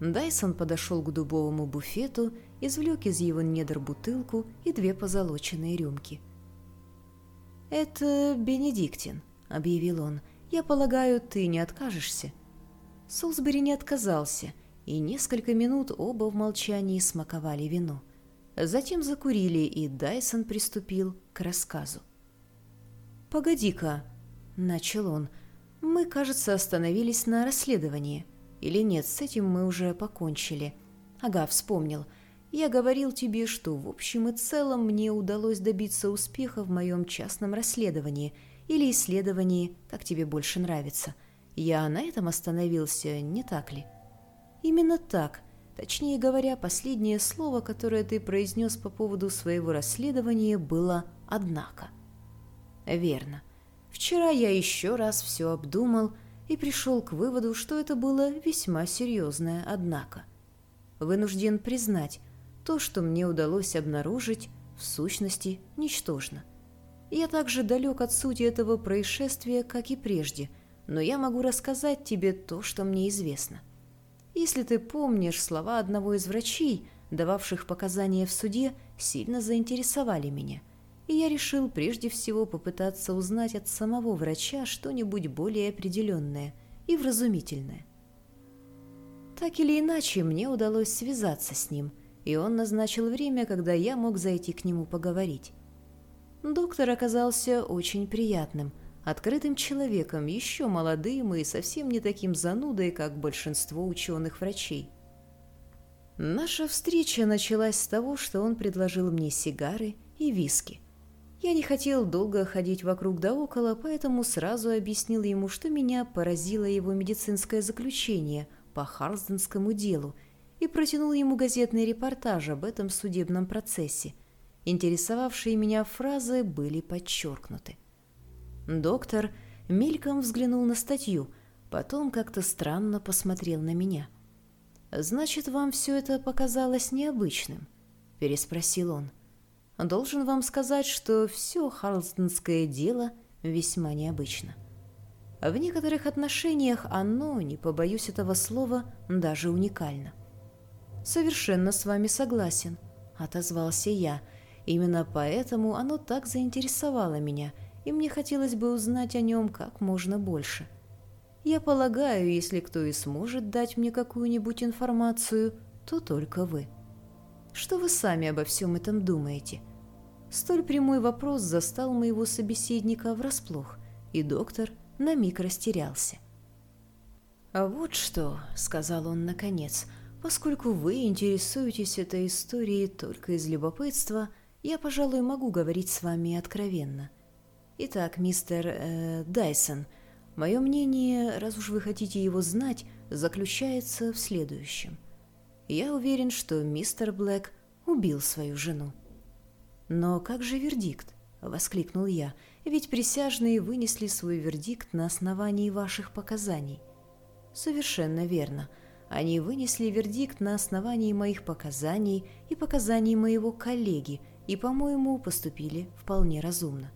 A: Дайсон подошел к дубовому буфету, извлек из его недр бутылку и две позолоченные рюмки – «Это Бенедиктин», — объявил он. «Я полагаю, ты не откажешься?» Солсбери не отказался, и несколько минут оба в молчании смаковали вино. Затем закурили, и Дайсон приступил к рассказу. «Погоди-ка», — начал он, — «мы, кажется, остановились на расследовании. Или нет, с этим мы уже покончили. Ага, вспомнил. Я говорил тебе, что в общем и целом мне удалось добиться успеха в моем частном расследовании или исследовании, как тебе больше нравится. Я на этом остановился, не так ли? Именно так. Точнее говоря, последнее слово, которое ты произнес по поводу своего расследования, было «однако». Верно. Вчера я еще раз все обдумал и пришел к выводу, что это было весьма серьезное «однако». Вынужден признать, то, что мне удалось обнаружить, в сущности, ничтожно. Я также далек от сути этого происшествия, как и прежде, но я могу рассказать тебе то, что мне известно. Если ты помнишь, слова одного из врачей, дававших показания в суде, сильно заинтересовали меня, и я решил прежде всего попытаться узнать от самого врача что-нибудь более определенное и вразумительное. Так или иначе, мне удалось связаться с ним – и он назначил время, когда я мог зайти к нему поговорить. Доктор оказался очень приятным, открытым человеком, еще молодым и совсем не таким занудой, как большинство ученых-врачей. Наша встреча началась с того, что он предложил мне сигары и виски. Я не хотел долго ходить вокруг да около, поэтому сразу объяснил ему, что меня поразило его медицинское заключение по Харсденскому делу – и протянул ему газетный репортаж об этом судебном процессе. Интересовавшие меня фразы были подчеркнуты. Доктор мельком взглянул на статью, Потом как-то странно посмотрел на меня. «Значит, вам все это показалось необычным?» — переспросил он. «Должен вам сказать, что все харлстонское дело весьма необычно. В некоторых отношениях оно, не побоюсь этого слова, даже уникально». «Совершенно с вами согласен», — отозвался я. «Именно поэтому оно так заинтересовало меня, и мне хотелось бы узнать о нем как можно больше». Я полагаю, если кто и сможет дать мне какую-нибудь информацию, то только вы. Что вы сами обо всем этом думаете? Столь прямой вопрос застал моего собеседника врасплох, и доктор на миг растерялся. «А вот что», — сказал он наконец, — «поскольку вы интересуетесь этой историей только из любопытства, я, пожалуй, могу говорить с вами откровенно. Итак, мистер э, Дайсон — Мое мнение, раз уж вы хотите его знать, заключается в следующем. Я уверен, что мистер Блэк убил свою жену. «Но как же вердикт?» — воскликнул я. «Ведь присяжные вынесли свой вердикт на основании ваших показаний». «Совершенно верно. Они вынесли вердикт на основании моих показаний и показаний моего коллеги, и, по-моему, поступили вполне разумно».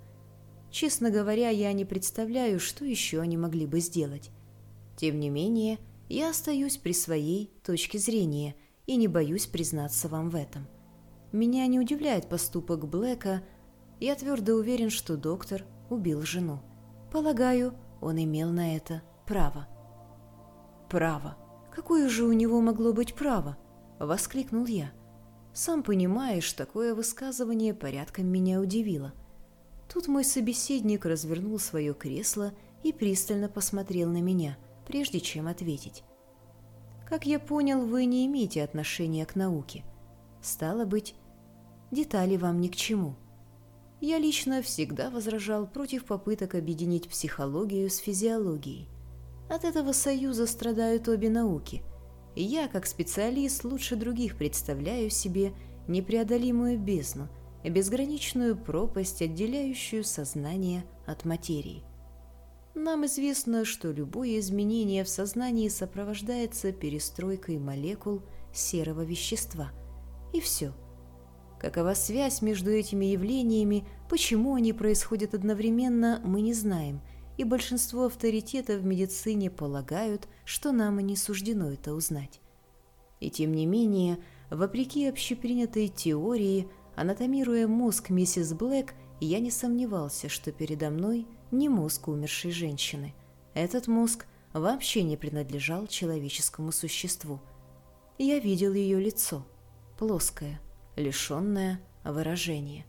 A: Честно говоря, я не представляю, что еще они могли бы сделать. Тем не менее, я остаюсь при своей точке зрения и не боюсь признаться вам в этом. Меня не удивляет поступок Блэка. Я твердо уверен, что доктор убил жену. Полагаю, он имел на это право. «Право? Какое же у него могло быть право?» — воскликнул я. «Сам понимаешь, такое высказывание порядком меня удивило». Тут мой собеседник развернул свое кресло и пристально посмотрел на меня, прежде чем ответить. «Как я понял, вы не имеете отношения к науке. Стало быть, детали вам ни к чему. Я лично всегда возражал против попыток объединить психологию с физиологией. От этого союза страдают обе науки, я, как специалист, лучше других представляю себе непреодолимую бездну – безграничную пропасть, отделяющую сознание от материи. Нам известно, что любое изменение в сознании сопровождается перестройкой молекул серого вещества. И все. Какова связь между этими явлениями, почему они происходят одновременно, мы не знаем, и большинство авторитетов в медицине полагают, что нам и не суждено это узнать. И тем не менее, вопреки общепринятой теории, Анатомируя мозг миссис Блэк, я не сомневался, что передо мной не мозг умершей женщины. Этот мозг вообще не принадлежал человеческому существу. Я видел ее лицо, плоское, лишенное выражения.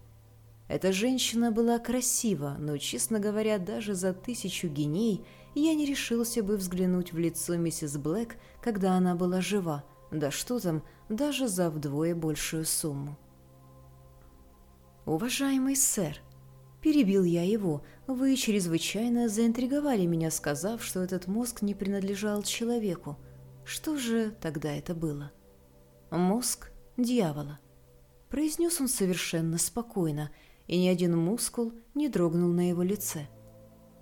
A: Эта женщина была красива, но, честно говоря, даже за тысячу геней я не решился бы взглянуть в лицо миссис Блэк, когда она была жива, да что там, даже за вдвое большую сумму. «Уважаемый сэр», — перебил я его, — «вы чрезвычайно заинтриговали меня, сказав, что этот мозг не принадлежал человеку. Что же тогда это было?» «Мозг дьявола», — произнес он совершенно спокойно, и ни один мускул не дрогнул на его лице.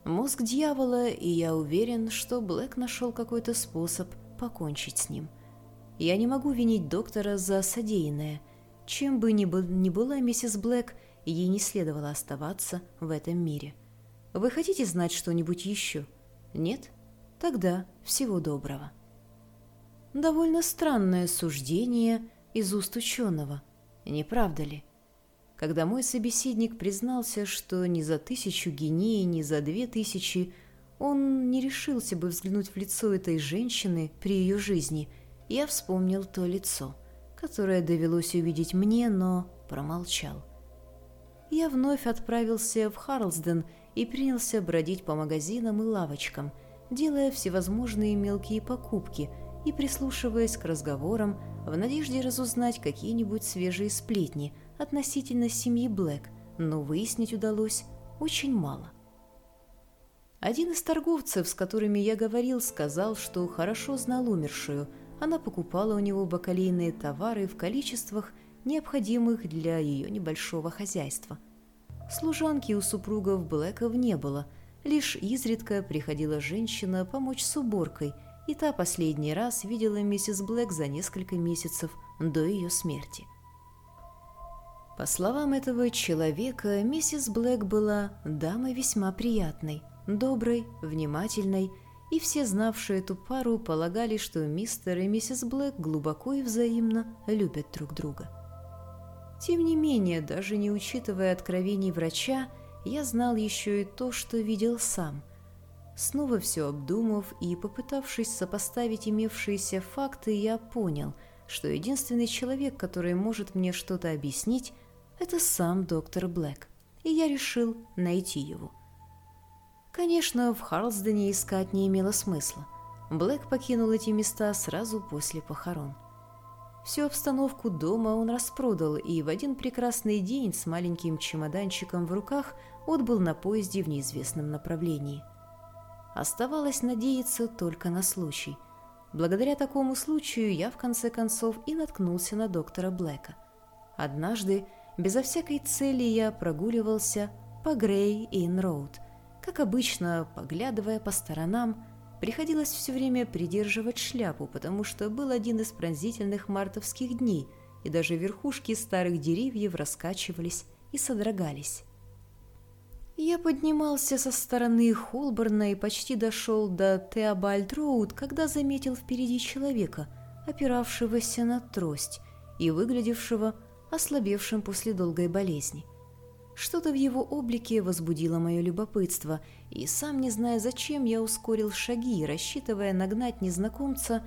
A: «Мозг дьявола, и я уверен, что Блэк нашел какой-то способ покончить с ним. Я не могу винить доктора за содеянное — чем бы ни, был, ни была миссис Блэк, ей не следовало оставаться в этом мире. Вы хотите знать что-нибудь еще? Нет? Тогда всего доброго. Довольно странное суждение из уст ученого, не правда ли? Когда мой собеседник признался, что ни за тысячу геней, ни за две тысячи он не решился бы взглянуть в лицо этой женщины при ее жизни, я вспомнил то лицо — которое довелось увидеть мне, но промолчал. Я вновь отправился в Харлсден и принялся бродить по магазинам и лавочкам, делая всевозможные мелкие покупки и прислушиваясь к разговорам в надежде разузнать какие-нибудь свежие сплетни относительно семьи Блэк, но выяснить удалось очень мало. Один из торговцев, с которыми я говорил, сказал, что хорошо знал умершую – она покупала у него бакалейные товары в количествах, необходимых для ее небольшого хозяйства. Служанки у супругов Блэков не было, Лишь изредка приходила женщина помочь с уборкой, и та последний раз видела миссис Блэк за несколько месяцев до ее смерти. По словам этого человека, миссис Блэк была дамой весьма приятной, доброй, внимательной, и все знавшие эту пару полагали, что мистер и миссис Блэк глубоко и взаимно любят друг друга. Тем не менее, даже не учитывая откровений врача, я знал еще и то, что видел сам. Снова все обдумав и попытавшись сопоставить имевшиеся факты, я понял, что единственный человек, который может мне что-то объяснить, это сам доктор Блэк, и я решил найти его. Конечно, в Харлсдене искать не имело смысла. Блэк покинул эти места сразу после похорон. Всю обстановку дома он распродал и в один прекрасный день с маленьким чемоданчиком в руках отбыл на поезде в неизвестном направлении. Оставалось надеяться только на случай. Благодаря такому случаю я в конце концов и наткнулся на доктора Блэка. Однажды, безо всякой цели, я прогуливался по Грей-Ин-Роуд, как обычно, поглядывая по сторонам, приходилось все время придерживать шляпу, потому что был один из пронзительных мартовских дней, и даже верхушки старых деревьев раскачивались и содрогались. Я поднимался со стороны Холборна и почти дошел до Теобальд-Роуд, когда заметил впереди человека, опиравшегося на трость и выглядевшего ослабевшим после долгой болезни. Что-то в его облике возбудило мое любопытство, и сам не зная зачем, я ускорил шаги, рассчитывая нагнать незнакомца,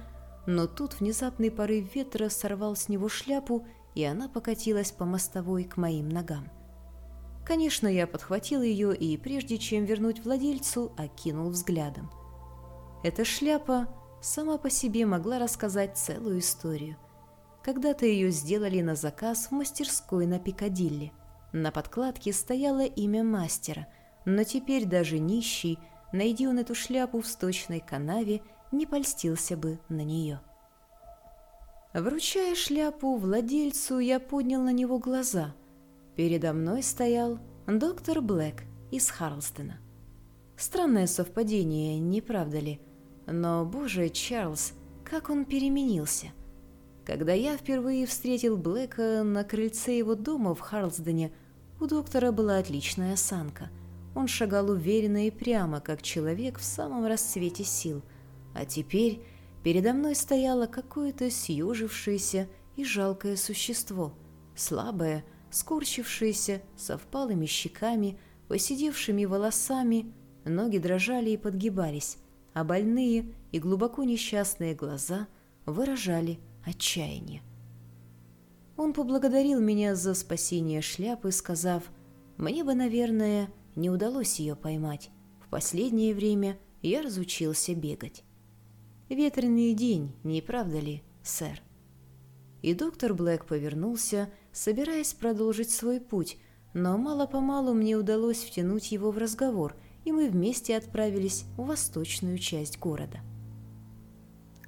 A: но тут внезапный порыв ветра сорвал с него шляпу, и она покатилась по мостовой к моим ногам. Конечно, я подхватил ее и, прежде чем вернуть владельцу, окинул взглядом. Эта шляпа сама по себе могла рассказать целую историю. Когда-то ее сделали на заказ в мастерской на Пикадилли. На подкладке стояло имя мастера, но теперь даже нищий, найди он эту шляпу в сточной канаве, не польстился бы на нее. Вручая шляпу владельцу, я поднял на него глаза. Передо мной стоял доктор Блэк из Харлстона. Странное совпадение, не правда ли? Но, боже, Чарльз, как он переменился. Когда я впервые встретил Блэка на крыльце его дома в Харлсдене, у доктора была отличная осанка. Он шагал уверенно и прямо, как человек в самом расцвете сил. А теперь передо мной стояло какое-то съежившееся и жалкое существо, слабое, скорчившееся, со впалыми щеками, посидевшими волосами, ноги дрожали и подгибались, а больные и глубоко несчастные глаза выражали отчаяние. Он поблагодарил меня за спасение шляпы, сказав, «Мне бы, наверное, не удалось ее поймать. В последнее время я разучился бегать». «Ветреный день, не правда ли, сэр?» И доктор Блэк повернулся, собираясь продолжить свой путь, но мало-помалу мне удалось втянуть его в разговор, и мы вместе отправились в восточную часть города.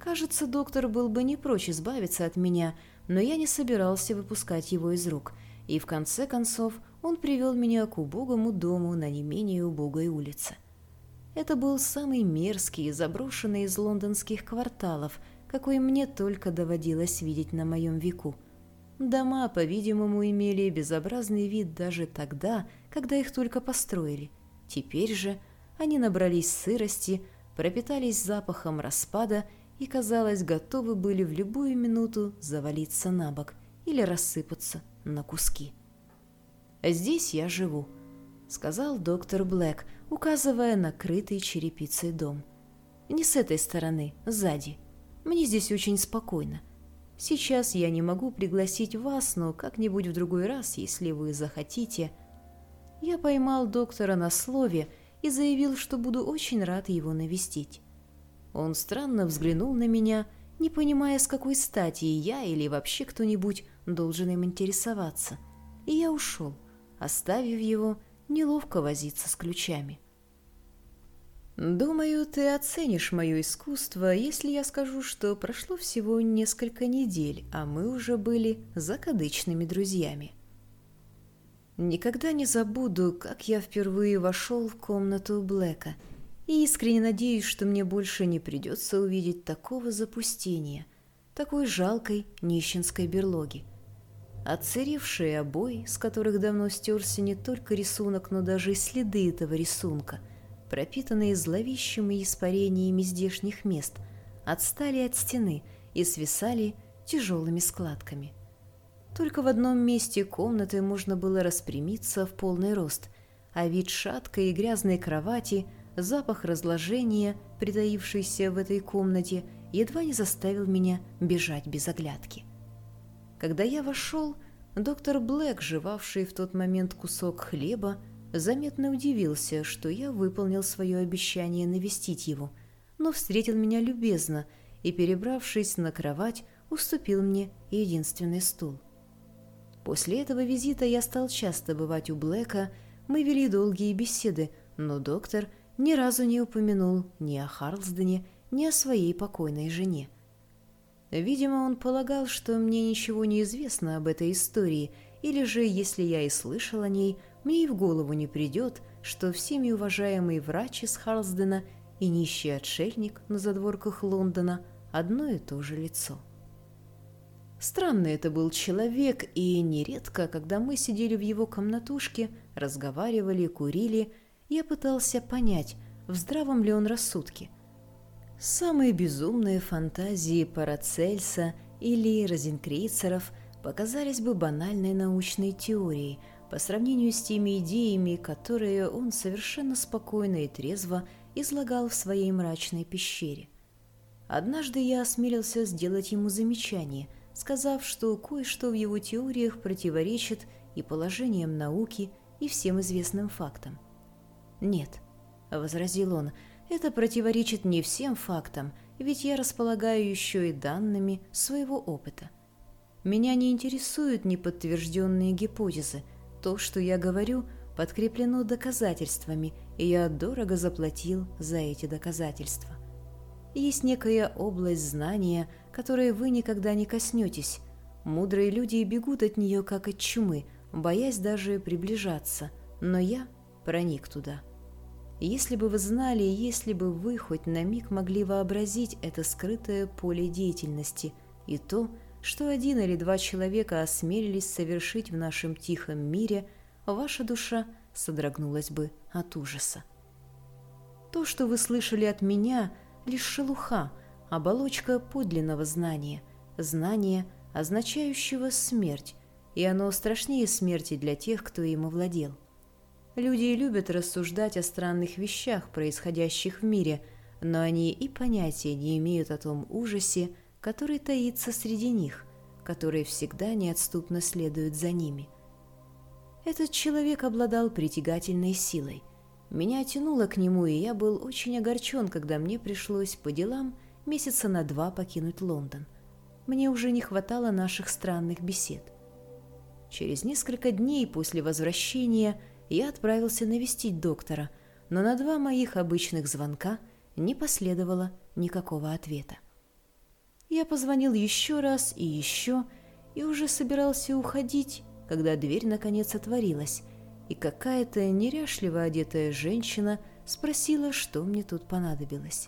A: Кажется, доктор был бы не прочь избавиться от меня, но я не собирался выпускать его из рук, и в конце концов он привел меня к убогому дому на не менее убогой улице. Это был самый мерзкий и заброшенный из лондонских кварталов, какой мне только доводилось видеть на моем веку. Дома, по-видимому, имели безобразный вид даже тогда, когда их только построили. Теперь же они набрались сырости, пропитались запахом распада и, казалось, готовы были в любую минуту завалиться на бок или рассыпаться на куски. «Здесь я живу», — сказал доктор Блэк, указывая на крытый черепицей дом. «Не с этой стороны, сзади. Мне здесь очень спокойно. Сейчас я не могу пригласить вас, но как-нибудь в другой раз, если вы захотите». Я поймал доктора на слове и заявил, что буду очень рад его навестить. Он странно взглянул на меня, не понимая, с какой стати я или вообще кто-нибудь должен им интересоваться. И я ушел, оставив его неловко возиться с ключами. «Думаю, ты оценишь мое искусство, если я скажу, что прошло всего несколько недель, а мы уже были закадычными друзьями». Никогда не забуду, как я впервые вошел в комнату Блэка, и искренне надеюсь, что мне больше не придется увидеть такого запустения, такой жалкой нищенской берлоги. Отцаревшие обои, с которых давно стерся не только рисунок, но даже и следы этого рисунка, пропитанные зловещими испарениями здешних мест, отстали от стены и свисали тяжелыми складками. Только в одном месте комнаты можно было распрямиться в полный рост, а вид шаткой и грязной кровати, запах разложения, притаившийся в этой комнате, едва не заставил меня бежать без оглядки. Когда я вошел, доктор Блэк, жевавший в тот момент кусок хлеба, заметно удивился, что я выполнил свое обещание навестить его, но встретил меня любезно и, перебравшись на кровать, уступил мне единственный стул. После этого визита я стал часто бывать у Блэка, мы вели долгие беседы, но доктор ни разу не упомянул ни о Харлсдене, ни о своей покойной жене. Видимо, он полагал, что мне ничего не известно об этой истории, или же, если я и слышал о ней, мне и в голову не придет, что всеми уважаемый врач из Харлсдена и нищий отшельник на задворках Лондона одно и то же лицо. Странный это был человек, и нередко, когда мы сидели в его комнатушке, разговаривали, курили, я пытался понять, в здравом ли он рассудке – Самые безумные фантазии Парацельса или Розенкрейцеров показались бы банальной научной теорией по сравнению с теми идеями, которые он совершенно спокойно и трезво излагал в своей мрачной пещере. Однажды я осмелился сделать ему замечание, сказав, что кое-что в его теориях противоречит и положениям науки, и всем известным фактам. «Нет», — возразил он, — это противоречит не всем фактам, ведь я располагаю еще и данными своего опыта. Меня не интересуют неподтвержденные гипотезы. То, что я говорю, подкреплено доказательствами, и я дорого заплатил за эти доказательства. Есть некая область знания, которой вы никогда не коснетесь. Мудрые люди бегут от нее, как от чумы, боясь даже приближаться, но я проник туда. Если бы вы знали, если бы вы хоть на миг могли вообразить это скрытое поле деятельности и то, что один или два человека осмелились совершить в нашем тихом мире, ваша душа содрогнулась бы от ужаса. То, что вы слышали от меня, лишь шелуха, оболочка подлинного знания, знания, означающего смерть, и оно страшнее смерти для тех, кто им овладел. Люди любят рассуждать о странных вещах, происходящих в мире, но они и понятия не имеют о том ужасе, который таится среди них, который всегда неотступно следует за ними. Этот человек обладал притягательной силой. Меня тянуло к нему, и я был очень огорчен, когда мне пришлось по делам месяца на два покинуть Лондон. Мне уже не хватало наших странных бесед. Через несколько дней после возвращения – я отправился навестить доктора, но на два моих обычных звонка не последовало никакого ответа. Я позвонил еще раз и еще, и уже собирался уходить, когда дверь наконец отворилась, и какая-то неряшливо одетая женщина спросила, что мне тут понадобилось.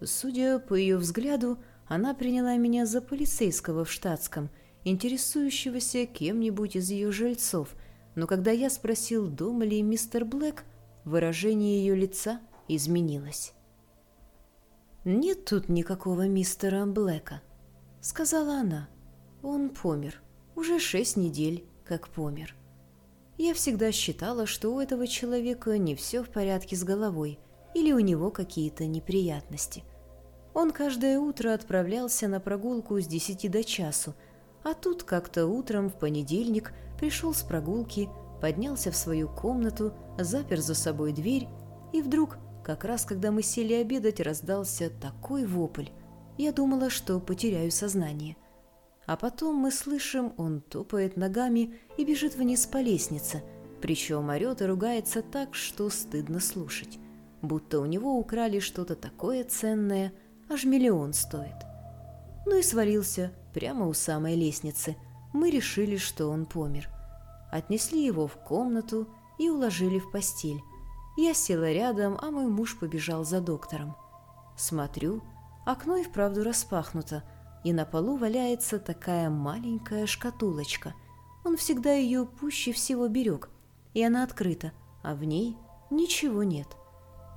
A: Судя по ее взгляду, она приняла меня за полицейского в штатском, интересующегося кем-нибудь из ее жильцов – но когда я спросил, дома ли мистер Блэк, выражение ее лица изменилось. «Нет тут никакого мистера Блэка», — сказала она. «Он помер. Уже шесть недель, как помер. Я всегда считала, что у этого человека не все в порядке с головой или у него какие-то неприятности. Он каждое утро отправлялся на прогулку с десяти до часу, а тут как-то утром в понедельник пришел с прогулки, поднялся в свою комнату, запер за собой дверь, и вдруг, как раз когда мы сели обедать, раздался такой вопль. Я думала, что потеряю сознание. А потом мы слышим, он топает ногами и бежит вниз по лестнице, причем орет и ругается так, что стыдно слушать. Будто у него украли что-то такое ценное, аж миллион стоит. Ну и свалился прямо у самой лестницы. Мы решили, что он помер. Отнесли его в комнату и уложили в постель. Я села рядом, а мой муж побежал за доктором. Смотрю, окно и вправду распахнуто, и на полу валяется такая маленькая шкатулочка. Он всегда ее пуще всего берег, и она открыта, а в ней ничего нет.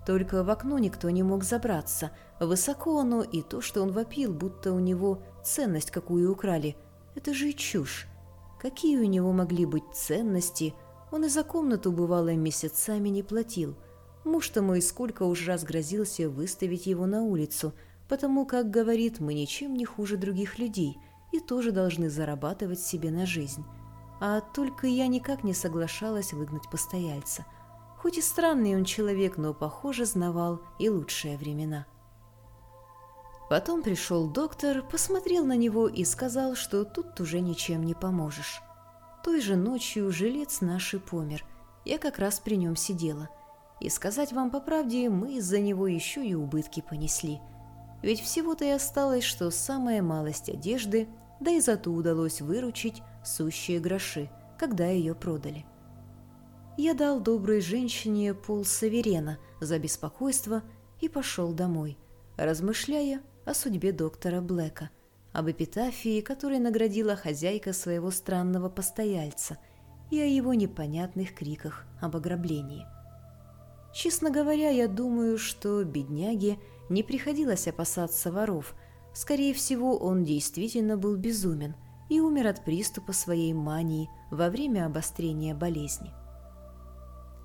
A: Только в окно никто не мог забраться. Высоко оно, и то, что он вопил, будто у него ценность какую украли. Это же чушь. Какие у него могли быть ценности? Он и за комнату, бывало, месяцами не платил. Муж-то мой сколько уж раз грозился выставить его на улицу, потому как, говорит, мы ничем не хуже других людей и тоже должны зарабатывать себе на жизнь. А только я никак не соглашалась выгнать постояльца – Хоть и странный он человек, но, похоже, знавал и лучшие времена. Потом пришел доктор, посмотрел на него и сказал, что тут уже ничем не поможешь. Той же ночью жилец наш и помер. Я как раз при нем сидела. И сказать вам по правде, мы из-за него еще и убытки понесли. Ведь всего-то и осталось, что самая малость одежды, да и зато удалось выручить сущие гроши, когда ее продали я дал доброй женщине пол саверена за беспокойство и пошел домой, размышляя о судьбе доктора Блэка, об эпитафии, которой наградила хозяйка своего странного постояльца, и о его непонятных криках об ограблении. Честно говоря, я думаю, что бедняге не приходилось опасаться воров. Скорее всего, он действительно был безумен и умер от приступа своей мании во время обострения болезни.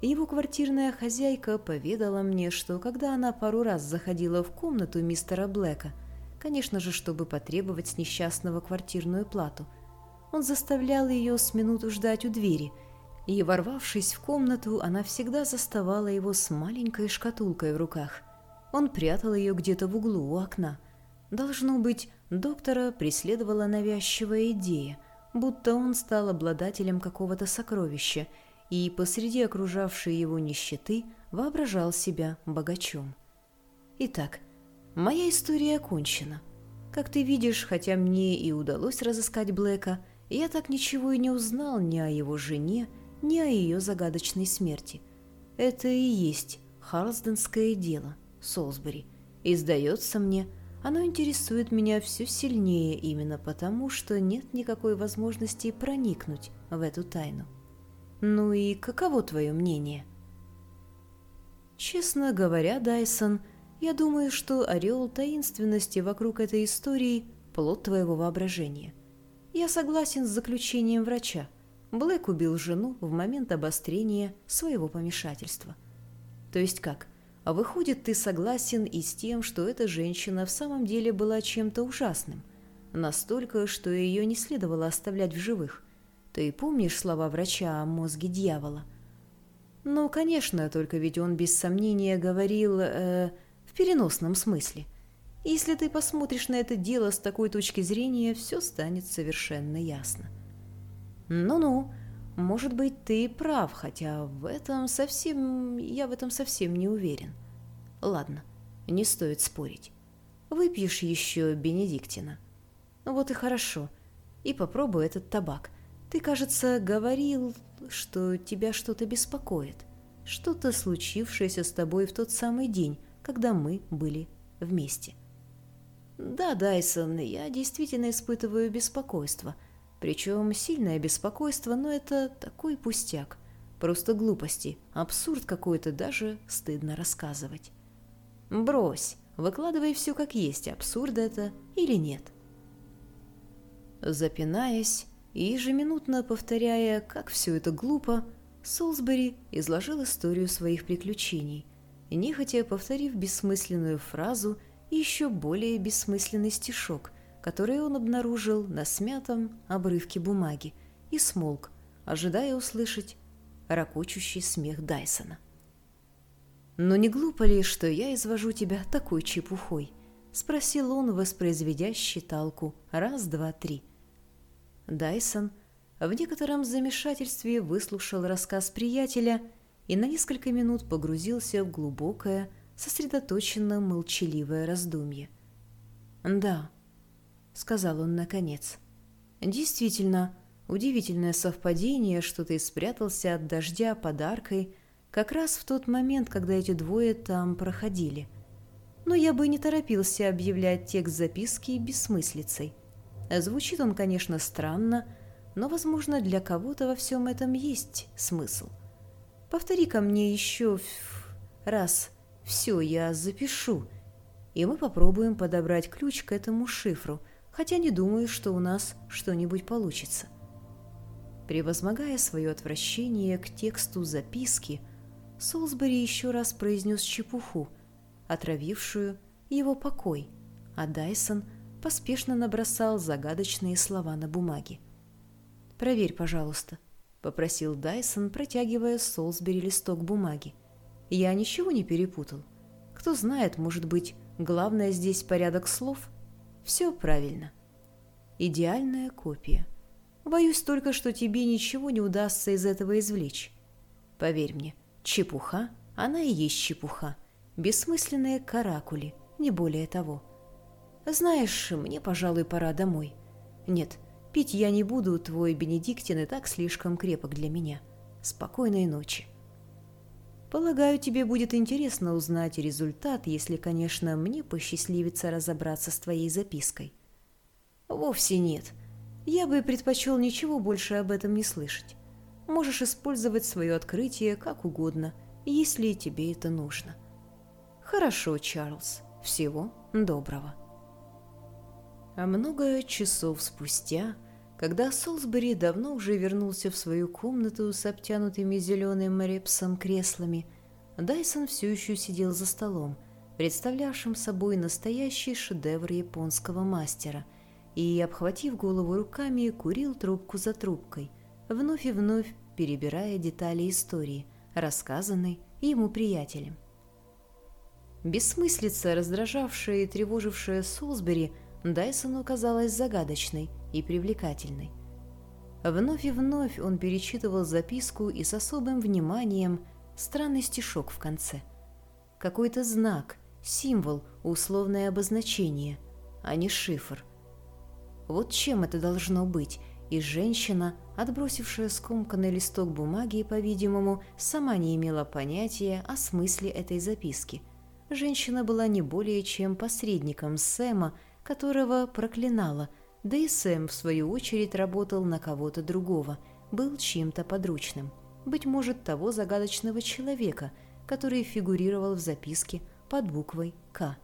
A: Его квартирная хозяйка поведала мне, что когда она пару раз заходила в комнату мистера Блэка, конечно же, чтобы потребовать с несчастного квартирную плату, он заставлял ее с минуту ждать у двери, и, ворвавшись в комнату, она всегда заставала его с маленькой шкатулкой в руках. Он прятал ее где-то в углу у окна. Должно быть, доктора преследовала навязчивая идея, будто он стал обладателем какого-то сокровища – и посреди окружавшей его нищеты воображал себя богачом. Итак, моя история окончена. Как ты видишь, хотя мне и удалось разыскать Блэка, я так ничего и не узнал ни о его жене, ни о ее загадочной смерти. Это и есть Харлсденское дело, Солсбери. И, сдается мне, оно интересует меня все сильнее именно потому, что нет никакой возможности проникнуть в эту тайну. Ну и каково твое мнение? Честно говоря, Дайсон, я думаю, что ореол таинственности вокруг этой истории – плод твоего воображения. Я согласен с заключением врача. Блэк убил жену в момент обострения своего помешательства. То есть как? А выходит, ты согласен и с тем, что эта женщина в самом деле была чем-то ужасным. Настолько, что ее не следовало оставлять в живых. Ты помнишь слова врача о мозге дьявола? Ну, конечно, только ведь он без сомнения говорил э, в переносном смысле. Если ты посмотришь на это дело с такой точки зрения, все станет совершенно ясно. Ну-ну, может быть, ты прав, хотя в этом совсем... я в этом совсем не уверен. Ладно, не стоит спорить. Выпьешь еще Бенедиктина. Вот и хорошо. И попробуй этот табак. Ты, кажется, говорил, что тебя что-то беспокоит. Что-то случившееся с тобой в тот самый день, когда мы были вместе. Да, Дайсон, я действительно испытываю беспокойство. Причем сильное беспокойство, но это такой пустяк. Просто глупости, абсурд какой-то, даже стыдно рассказывать. Брось, выкладывай все как есть, абсурд это или нет. Запинаясь, и ежеминутно повторяя, как все это глупо, Солсбери изложил историю своих приключений, нехотя повторив бессмысленную фразу и еще более бессмысленный стишок, который он обнаружил на смятом обрывке бумаги, и смолк, ожидая услышать ракочущий смех Дайсона. «Но не глупо ли, что я извожу тебя такой чепухой?» — спросил он, воспроизведя считалку «раз, два, три». Дайсон в некотором замешательстве выслушал рассказ приятеля и на несколько минут погрузился в глубокое, сосредоточенно молчаливое раздумье. «Да», — сказал он наконец, — «действительно, Удивительное совпадение, что ты спрятался от дождя под аркой как раз в тот момент, когда эти двое там проходили. Но я бы не торопился объявлять текст записки бессмыслицей. Звучит он, конечно, странно, но, возможно, для кого-то во всем этом есть смысл. повтори ко мне еще раз «все, я запишу», и мы попробуем подобрать ключ к этому шифру, хотя не думаю, что у нас что-нибудь получится. Превозмогая свое отвращение к тексту записки, Солсбери еще раз произнес чепуху, отравившую его покой, а Дайсон поспешно набросал загадочные слова на бумаге. «Проверь, пожалуйста», — попросил Дайсон, протягивая Солсбери листок бумаги. «Я ничего не перепутал. Кто знает, может быть, главное здесь порядок слов? Все правильно. Идеальная копия». Боюсь только, что тебе ничего не удастся из этого извлечь. Поверь мне, чепуха, она и есть чепуха. Бессмысленные каракули, не более того. Знаешь, мне, пожалуй, пора домой. Нет, пить я не буду, твой Бенедиктин и так слишком крепок для меня. Спокойной ночи. Полагаю, тебе будет интересно узнать результат, если, конечно, мне посчастливится разобраться с твоей запиской. Вовсе нет. — я бы предпочел ничего больше об этом не слышать. Можешь использовать свое открытие как угодно, если тебе это нужно. Хорошо, Чарльз. Всего доброго. А много часов спустя, когда Солсбери давно уже вернулся в свою комнату с обтянутыми зеленым репсом креслами, Дайсон все еще сидел за столом, представлявшим собой настоящий шедевр японского мастера – и, обхватив голову руками, курил трубку за трубкой, вновь и вновь перебирая детали истории, рассказанной ему приятелем. Бессмыслица, раздражавшая и тревожившая Солсбери, Дайсону казалась загадочной и привлекательной. Вновь и вновь он перечитывал записку и с особым вниманием странный стишок в конце. Какой-то знак, символ, условное обозначение, а не шифр – вот чем это должно быть, и женщина, отбросившая скомканный листок бумаги, по-видимому, сама не имела понятия о смысле этой записки. Женщина была не более чем посредником Сэма, которого проклинала, да и Сэм, в свою очередь, работал на кого-то другого, был чьим-то подручным. Быть может, того загадочного человека, который фигурировал в записке под буквой «К».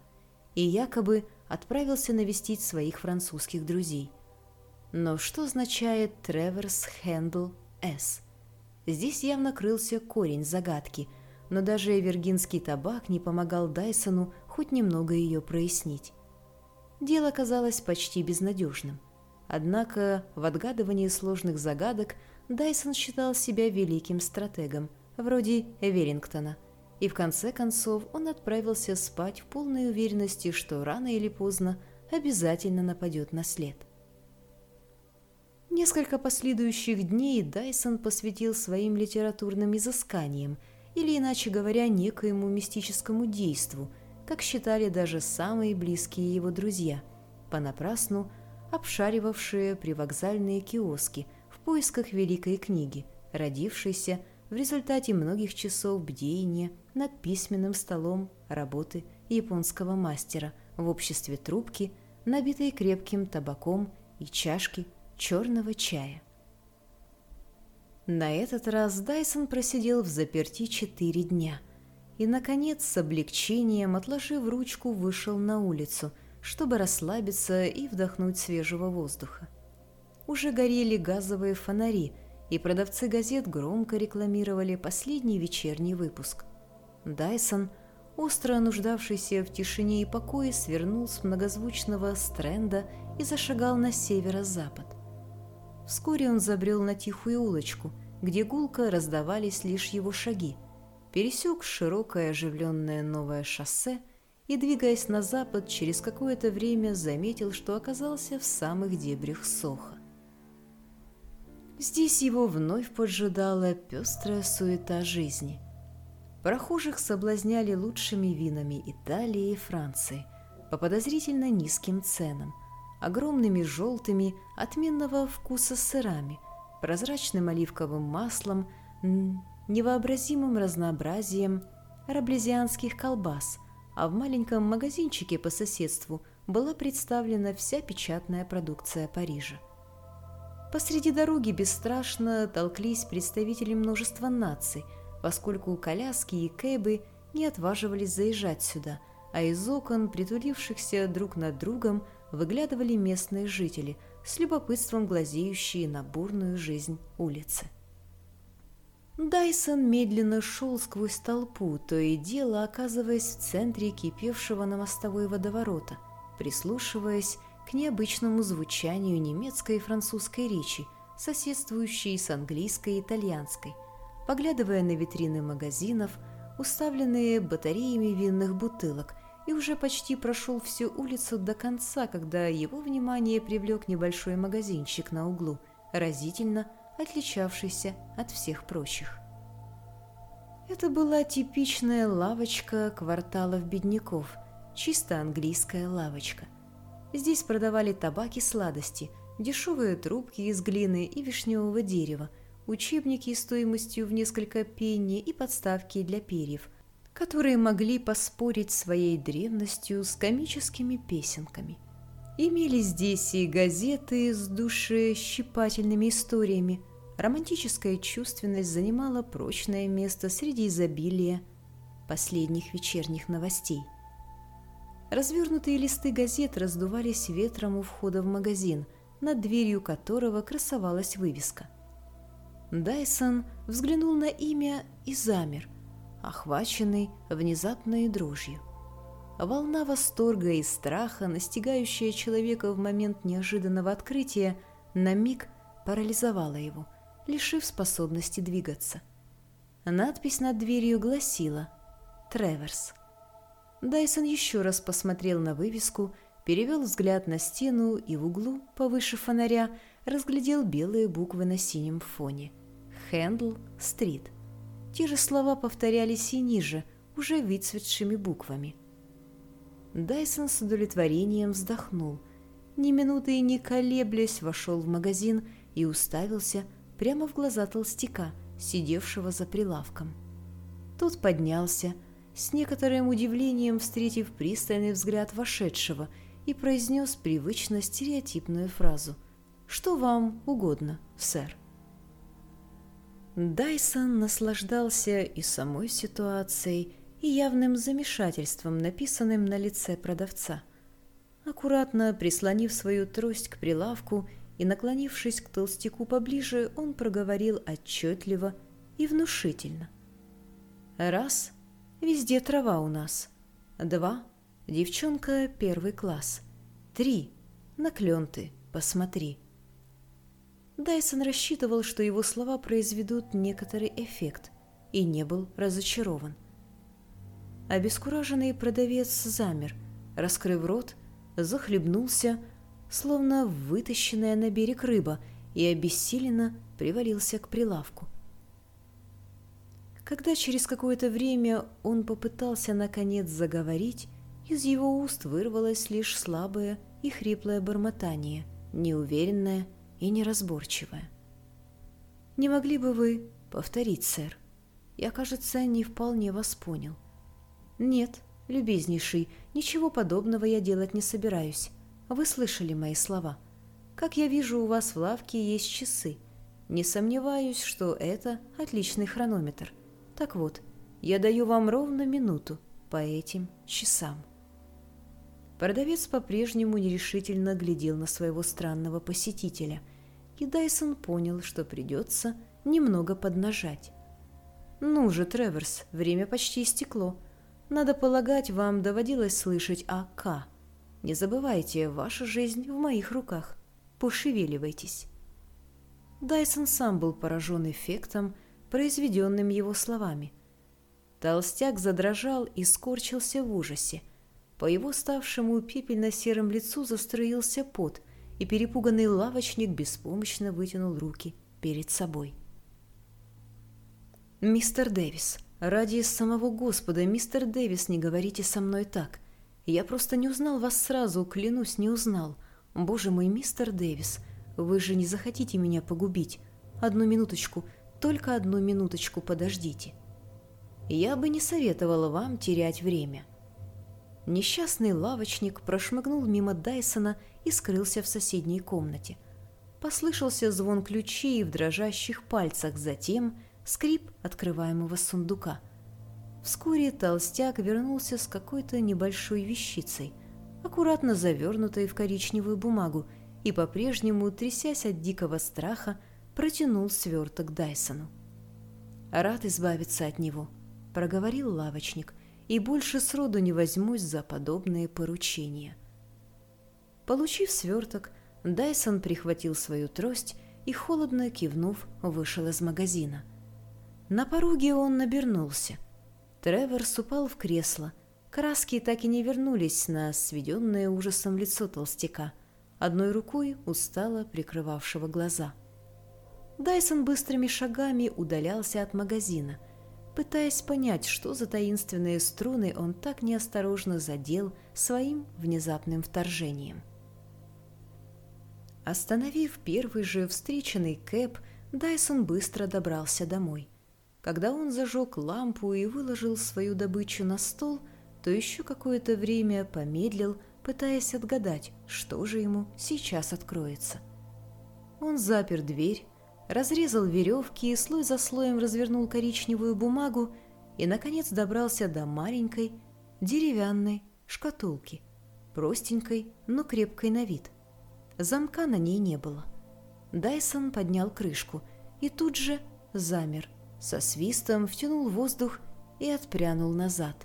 A: И якобы отправился навестить своих французских друзей. Но что означает Треверс Хэндл С? Здесь явно крылся корень загадки, но даже виргинский табак не помогал Дайсону хоть немного ее прояснить. Дело казалось почти безнадежным. Однако в отгадывании сложных загадок Дайсон считал себя великим стратегом, вроде Веллингтона – и в конце концов он отправился спать в полной уверенности, что рано или поздно обязательно нападет на след. Несколько последующих дней Дайсон посвятил своим литературным изысканиям, или, иначе говоря, некоему мистическому действу, как считали даже самые близкие его друзья, понапрасну обшаривавшие привокзальные киоски в поисках великой книги, родившейся в результате многих часов бдения над письменным столом работы японского мастера в обществе трубки, набитой крепким табаком и чашки черного чая. На этот раз Дайсон просидел в заперти четыре дня и, наконец, с облегчением, отложив ручку, вышел на улицу, чтобы расслабиться и вдохнуть свежего воздуха. Уже горели газовые фонари – и продавцы газет громко рекламировали последний вечерний выпуск. Дайсон, остро нуждавшийся в тишине и покое, свернул с многозвучного стренда и зашагал на северо-запад. Вскоре он забрел на тихую улочку, где гулко раздавались лишь его шаги, пересек широкое оживленное новое шоссе и, двигаясь на запад, через какое-то время заметил, что оказался в самых дебрях Соха. Здесь его вновь поджидала пестрая суета жизни. Прохожих соблазняли лучшими винами Италии и Франции по подозрительно низким ценам, огромными желтыми, отменного вкуса сырами, прозрачным оливковым маслом, невообразимым разнообразием раблезианских колбас, а в маленьком магазинчике по соседству была представлена вся печатная продукция Парижа. Посреди дороги бесстрашно толклись представители множества наций, поскольку коляски и кэбы не отваживались заезжать сюда, а из окон, притулившихся друг над другом, выглядывали местные жители, с любопытством глазеющие на бурную жизнь улицы. Дайсон медленно шел сквозь толпу, то и дело оказываясь в центре кипевшего на мостовой водоворота, прислушиваясь к необычному звучанию немецкой и французской речи, соседствующей с английской и итальянской, поглядывая на витрины магазинов, уставленные батареями винных бутылок, и уже почти прошел всю улицу до конца, когда его внимание привлек небольшой магазинчик на углу, разительно отличавшийся от всех прочих. Это была типичная лавочка кварталов бедняков, чисто английская лавочка. Здесь продавали табак и сладости, дешевые трубки из глины и вишневого дерева, учебники стоимостью в несколько пенни и подставки для перьев, которые могли поспорить своей древностью с комическими песенками. Имели здесь и газеты с душещипательными историями. Романтическая чувственность занимала прочное место среди изобилия последних вечерних новостей. Развернутые листы газет раздувались ветром у входа в магазин, над дверью которого красовалась вывеска. Дайсон взглянул на имя и замер, охваченный внезапной дрожью. Волна восторга и страха, настигающая человека в момент неожиданного открытия, на миг парализовала его, лишив способности двигаться. Надпись над дверью гласила «Треверс». Дайсон еще раз посмотрел на вывеску, перевел взгляд на стену и в углу, повыше фонаря, разглядел белые буквы на синем фоне. «Хэндл Стрит». Те же слова повторялись и ниже, уже выцветшими буквами. Дайсон с удовлетворением вздохнул. Ни минуты и не колеблясь, вошел в магазин и уставился прямо в глаза толстяка, сидевшего за прилавком. Тот поднялся, с некоторым удивлением встретив пристальный взгляд вошедшего и произнес привычно стереотипную фразу «Что вам угодно, сэр?» Дайсон наслаждался и самой ситуацией, и явным замешательством, написанным на лице продавца. Аккуратно прислонив свою трость к прилавку и наклонившись к толстяку поближе, он проговорил отчетливо и внушительно. «Раз — Везде трава у нас. Два. Девчонка первый класс. Три. Наклен ты, посмотри. Дайсон рассчитывал, что его слова произведут некоторый эффект, и не был разочарован. Обескураженный продавец замер, раскрыв рот, захлебнулся, словно вытащенная на берег рыба, и обессиленно привалился к прилавку. Когда через какое-то время он попытался наконец заговорить, из его уст вырвалось лишь слабое и хриплое бормотание, неуверенное и неразборчивое. «Не могли бы вы повторить, сэр? Я, кажется, не вполне вас понял». «Нет, любезнейший, ничего подобного я делать не собираюсь. Вы слышали мои слова. Как я вижу, у вас в лавке есть часы. Не сомневаюсь, что это отличный хронометр». Так вот, я даю вам ровно минуту по этим часам. Продавец по-прежнему нерешительно глядел на своего странного посетителя, и Дайсон понял, что придется немного поднажать. «Ну же, Треверс, время почти истекло. Надо полагать, вам доводилось слышать о К. Не забывайте, ваша жизнь в моих руках. Пошевеливайтесь». Дайсон сам был поражен эффектом, произведенным его словами. Толстяк задрожал и скорчился в ужасе. По его ставшему пепельно-серым лицу застроился пот, и перепуганный лавочник беспомощно вытянул руки перед собой. «Мистер Дэвис, ради самого Господа, мистер Дэвис, не говорите со мной так. Я просто не узнал вас сразу, клянусь, не узнал. Боже мой, мистер Дэвис, вы же не захотите меня погубить. одну минуточку, только одну минуточку подождите. Я бы не советовала вам терять время. Несчастный лавочник прошмыгнул мимо Дайсона и скрылся в соседней комнате. Послышался звон ключей в дрожащих пальцах, затем скрип открываемого сундука. Вскоре толстяк вернулся с какой-то небольшой вещицей, аккуратно завернутой в коричневую бумагу, и по-прежнему, трясясь от дикого страха, протянул сверток Дайсону. «Рад избавиться от него», — проговорил лавочник, «и больше сроду не возьмусь за подобные поручения». Получив сверток, Дайсон прихватил свою трость и, холодно кивнув, вышел из магазина. На пороге он набернулся. Тревор упал в кресло. Краски так и не вернулись на сведенное ужасом лицо толстяка, одной рукой устало прикрывавшего глаза. Дайсон быстрыми шагами удалялся от магазина, пытаясь понять, что за таинственные струны он так неосторожно задел своим внезапным вторжением. Остановив первый же встреченный кэп, Дайсон быстро добрался домой. Когда он зажег лампу и выложил свою добычу на стол, то еще какое-то время помедлил, пытаясь отгадать, что же ему сейчас откроется. Он запер дверь, разрезал веревки и слой за слоем развернул коричневую бумагу и, наконец, добрался до маленькой деревянной шкатулки, простенькой, но крепкой на вид. Замка на ней не было. Дайсон поднял крышку и тут же замер, со свистом втянул воздух и отпрянул назад.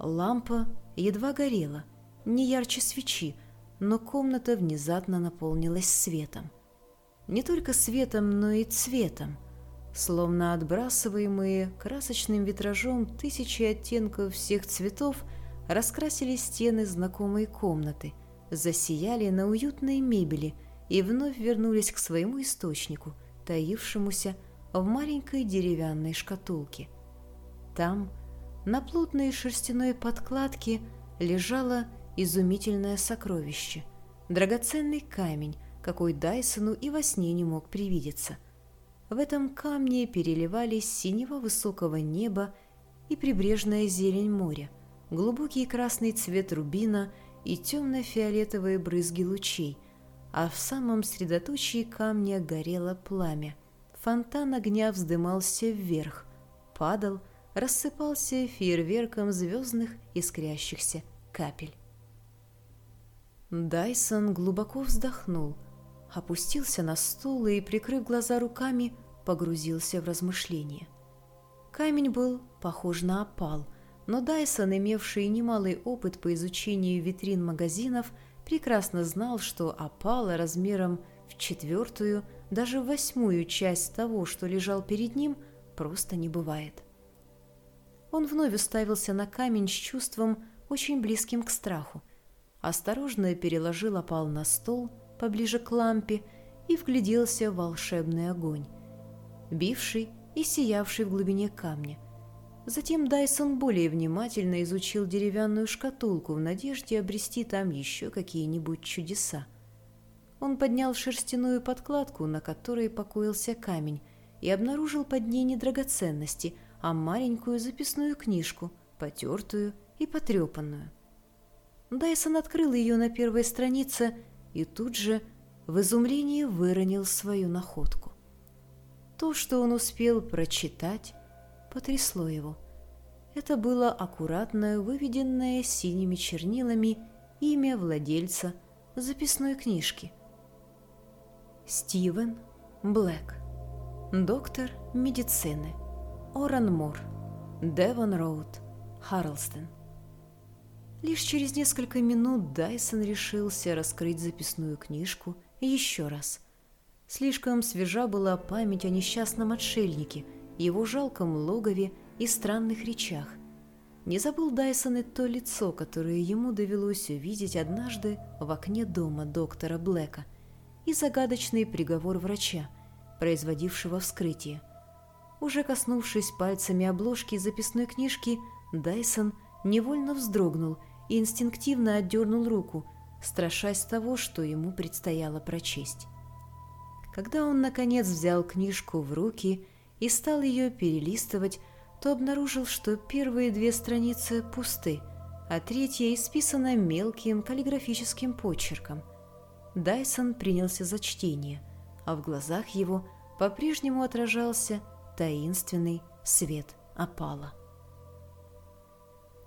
A: Лампа едва горела, не ярче свечи, но комната внезапно наполнилась светом. Не только светом, но и цветом, словно отбрасываемые красочным витражом тысячи оттенков всех цветов раскрасили стены знакомой комнаты, засияли на уютной мебели и вновь вернулись к своему источнику, таившемуся в маленькой деревянной шкатулке. Там, на плотной шерстяной подкладке, лежало изумительное сокровище, драгоценный камень, какой Дайсону и во сне не мог привидеться. В этом камне переливались синего высокого неба и прибрежная зелень моря, глубокий красный цвет рубина и темно-фиолетовые брызги лучей, а в самом средоточии камня горело пламя. Фонтан огня вздымался вверх, падал, рассыпался фейерверком звездных искрящихся капель. Дайсон глубоко вздохнул – опустился на стул и, прикрыв глаза руками, погрузился в размышления. Камень был похож на опал, но Дайсон, имевший немалый опыт по изучению витрин магазинов, прекрасно знал, что опала размером в четвертую, даже восьмую часть того, что лежал перед ним, просто не бывает. Он вновь уставился на камень с чувством, очень близким к страху. Осторожно переложил опал на стол – поближе к лампе и вгляделся в волшебный огонь, бивший и сиявший в глубине камня. Затем Дайсон более внимательно изучил деревянную шкатулку в надежде обрести там еще какие-нибудь чудеса. Он поднял шерстяную подкладку, на которой покоился камень, и обнаружил под ней не драгоценности, а маленькую записную книжку, потертую и потрепанную. Дайсон открыл ее на первой странице и тут же в изумлении выронил свою находку. То, что он успел прочитать, потрясло его. Это было аккуратное, выведенное синими чернилами имя владельца записной книжки. Стивен Блэк, доктор медицины, Оран Мор, Девон Роуд, Харлстон. Лишь через несколько минут Дайсон решился раскрыть записную книжку еще раз. Слишком свежа была память о несчастном отшельнике, его жалком логове и странных речах. Не забыл Дайсон и то лицо, которое ему довелось увидеть однажды в окне дома доктора Блэка, и загадочный приговор врача, производившего вскрытие. Уже коснувшись пальцами обложки записной книжки, Дайсон невольно вздрогнул – и инстинктивно отдернул руку, страшась того, что ему предстояло прочесть. Когда он, наконец, взял книжку в руки и стал ее перелистывать, то обнаружил, что первые две страницы пусты, а третья исписана мелким каллиграфическим почерком. Дайсон принялся за чтение, а в глазах его по-прежнему отражался таинственный свет опала.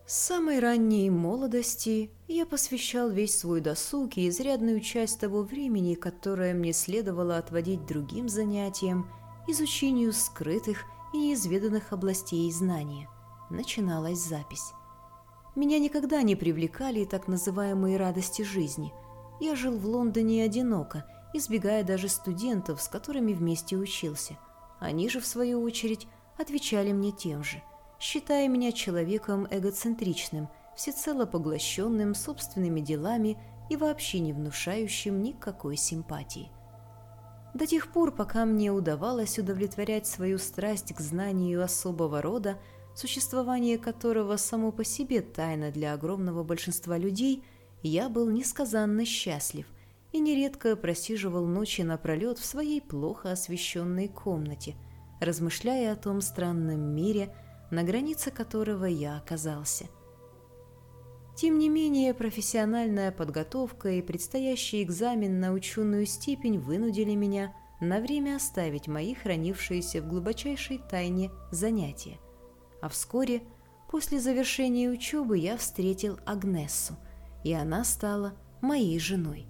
A: С самой ранней молодости я посвящал весь свой досуг и изрядную часть того времени, которое мне следовало отводить другим занятиям, изучению скрытых и неизведанных областей знания. Начиналась запись. Меня никогда не привлекали так называемые радости жизни. Я жил в Лондоне одиноко, избегая даже студентов, с которыми вместе учился. Они же, в свою очередь, отвечали мне тем же – считая меня человеком эгоцентричным, всецело поглощенным собственными делами и вообще не внушающим никакой симпатии. До тех пор, пока мне удавалось удовлетворять свою страсть к знанию особого рода, существование которого само по себе тайна для огромного большинства людей, я был несказанно счастлив и нередко просиживал ночи напролет в своей плохо освещенной комнате, размышляя о том странном мире, на границе которого я оказался. Тем не менее, профессиональная подготовка и предстоящий экзамен на ученую степень вынудили меня на время оставить мои хранившиеся в глубочайшей тайне занятия. А вскоре, после завершения учебы, я встретил Агнессу, и она стала моей женой.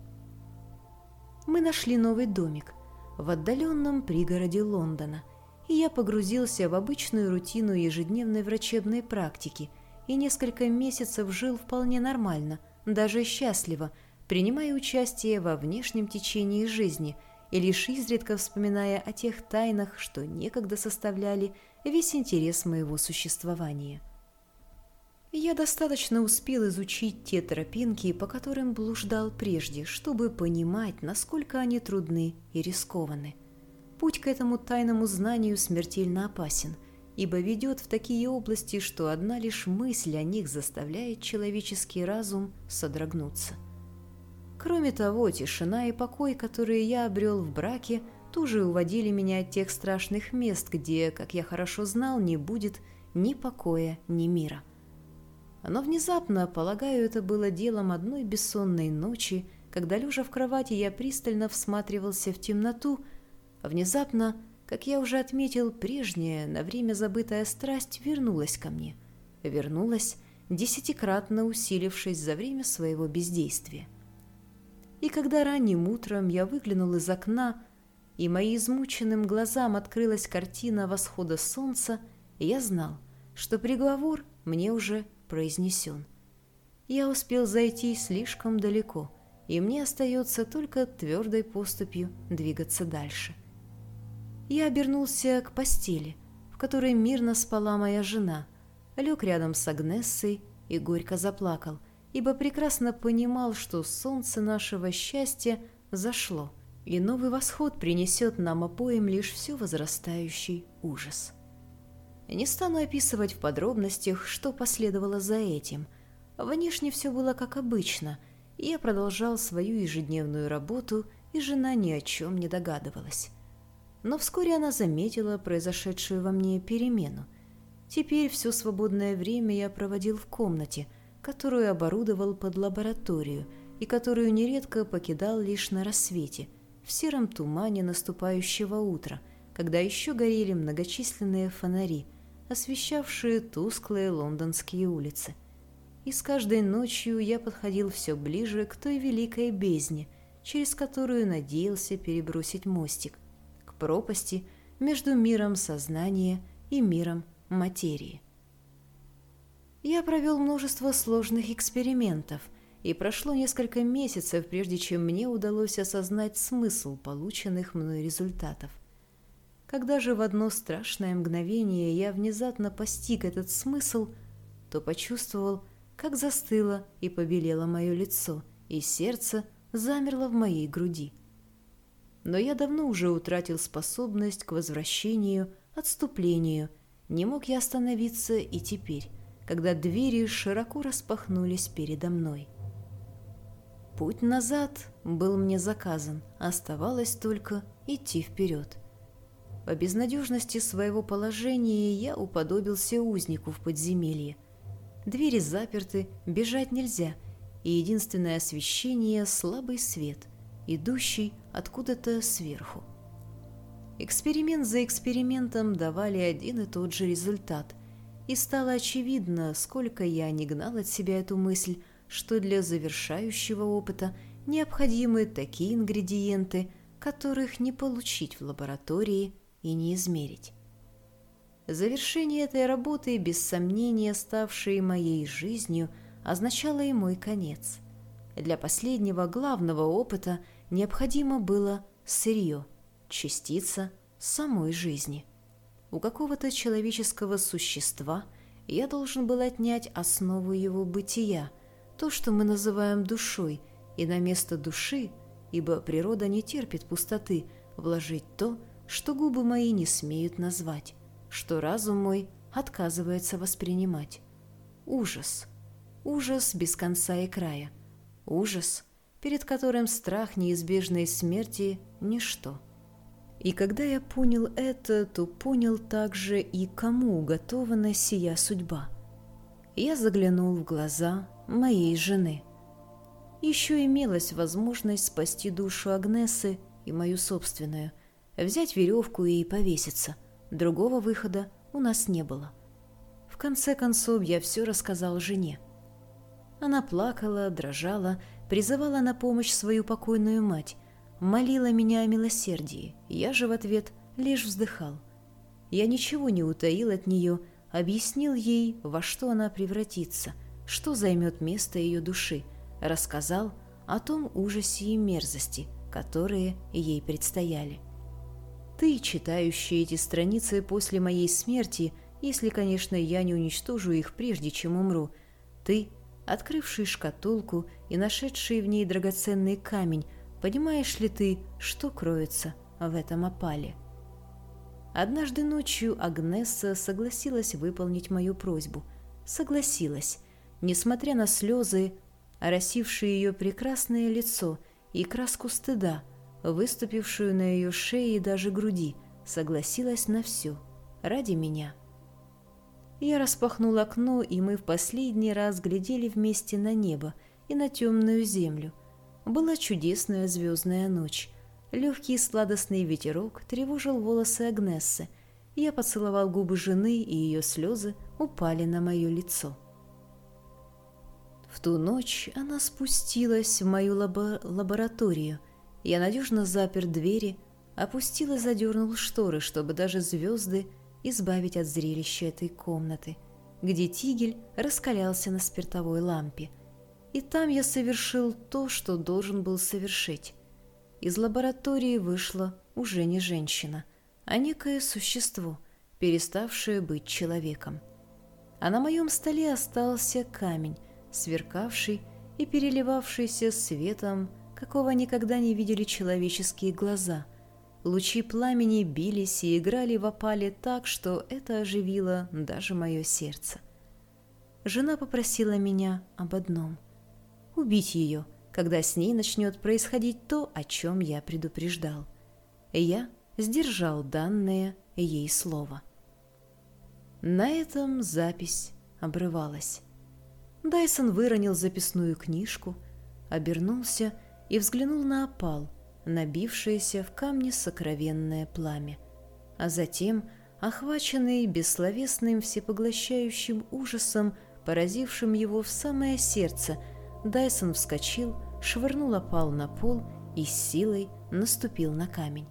A: Мы нашли новый домик в отдаленном пригороде Лондона – и я погрузился в обычную рутину ежедневной врачебной практики и несколько месяцев жил вполне нормально, даже счастливо, принимая участие во внешнем течении жизни и лишь изредка вспоминая о тех тайнах, что некогда составляли весь интерес моего существования. Я достаточно успел изучить те тропинки, по которым блуждал прежде, чтобы понимать, насколько они трудны и рискованы – Путь к этому тайному знанию смертельно опасен, ибо ведет в такие области, что одна лишь мысль о них заставляет человеческий разум содрогнуться. Кроме того, тишина и покой, которые я обрел в браке, тоже уводили меня от тех страшных мест, где, как я хорошо знал, не будет ни покоя, ни мира. Но внезапно, полагаю, это было делом одной бессонной ночи, когда, лежа в кровати, я пристально всматривался в темноту, Внезапно, как я уже отметил, прежняя, на время забытая страсть вернулась ко мне. Вернулась, десятикратно усилившись за время своего бездействия. И когда ранним утром я выглянул из окна, и моим измученным глазам открылась картина восхода солнца, я знал, что приговор мне уже произнесен. Я успел зайти слишком далеко, и мне остается только твердой поступью двигаться дальше – я обернулся к постели, в которой мирно спала моя жена, лег рядом с Агнессой и горько заплакал, ибо прекрасно понимал, что солнце нашего счастья зашло, и новый восход принесет нам обоим лишь все возрастающий ужас. Не стану описывать в подробностях, что последовало за этим. Внешне все было как обычно, я продолжал свою ежедневную работу, и жена ни о чем не догадывалась но вскоре она заметила произошедшую во мне перемену. Теперь все свободное время я проводил в комнате, которую оборудовал под лабораторию и которую нередко покидал лишь на рассвете, в сером тумане наступающего утра, когда еще горели многочисленные фонари, освещавшие тусклые лондонские улицы. И с каждой ночью я подходил все ближе к той великой бездне, через которую надеялся перебросить мостик, пропасти между миром сознания и миром материи. Я провел множество сложных экспериментов, и прошло несколько месяцев, прежде чем мне удалось осознать смысл полученных мной результатов. Когда же в одно страшное мгновение я внезапно постиг этот смысл, то почувствовал, как застыло и побелело мое лицо, и сердце замерло в моей груди но я давно уже утратил способность к возвращению, отступлению. Не мог я остановиться и теперь, когда двери широко распахнулись передо мной. Путь назад был мне заказан, оставалось только идти вперед. По безнадежности своего положения я уподобился узнику в подземелье. Двери заперты, бежать нельзя, и единственное освещение — слабый свет, идущий откуда-то сверху. Эксперимент за экспериментом давали один и тот же результат, и стало очевидно, сколько я не гнал от себя эту мысль, что для завершающего опыта необходимы такие ингредиенты, которых не получить в лаборатории и не измерить. Завершение этой работы, без сомнения ставшей моей жизнью, означало и мой конец. Для последнего главного опыта необходимо было сырье, частица самой жизни. У какого-то человеческого существа я должен был отнять основу его бытия, то, что мы называем душой, и на место души, ибо природа не терпит пустоты, вложить то, что губы мои не смеют назвать что разум мой отказывается воспринимать. Ужас. Ужас без конца и края. Ужас, перед которым страх неизбежной смерти – ничто. И когда я понял это, то понял также и кому уготована сия судьба. Я заглянул в глаза моей жены. Еще имелась возможность спасти душу Агнесы и мою собственную, взять веревку и повеситься – Другого выхода у нас не было. В конце концов, я все рассказал жене. Она плакала, дрожала, призывала на помощь свою покойную мать, молила меня о милосердии, я же в ответ лишь вздыхал. Я ничего не утаил от нее, объяснил ей, во что она превратится, что займет место ее души, рассказал о том ужасе и мерзости, которые ей предстояли. Ты, читающий эти страницы после моей смерти, если, конечно, я не уничтожу их прежде, чем умру, ты, открывший шкатулку и нашедший в ней драгоценный камень, понимаешь ли ты, что кроется в этом опале? Однажды ночью Агнесса согласилась выполнить мою просьбу. Согласилась, несмотря на слезы, оросившие ее прекрасное лицо и краску стыда – выступившую на ее шее и даже груди, согласилась на все ради меня. Я распахнул окно, и мы в последний раз глядели вместе на небо и на темную землю. Была чудесная звездная ночь. Легкий сладостный ветерок тревожил волосы Агнессы. Я поцеловал губы жены, и ее слезы упали на мое лицо. В ту ночь она спустилась в мою лабо лабораторию – я надежно запер двери, опустил и задернул шторы, чтобы даже звезды избавить от зрелища этой комнаты, где тигель раскалялся на спиртовой лампе. И там я совершил то, что должен был совершить. Из лаборатории вышла уже не женщина, а некое существо, переставшее быть человеком. А на моем столе остался камень, сверкавший и переливавшийся светом какого никогда не видели человеческие глаза. Лучи пламени бились и играли в опале так, что это оживило даже мое сердце. Жена попросила меня об одном — убить ее, когда с ней начнет происходить то, о чем я предупреждал. Я сдержал данное ей слово. На этом запись обрывалась. Дайсон выронил записную книжку, обернулся и взглянул на опал, набившееся в камне сокровенное пламя. А затем, охваченный бессловесным всепоглощающим ужасом, поразившим его в самое сердце, Дайсон вскочил, швырнул опал на пол и с силой наступил на камень.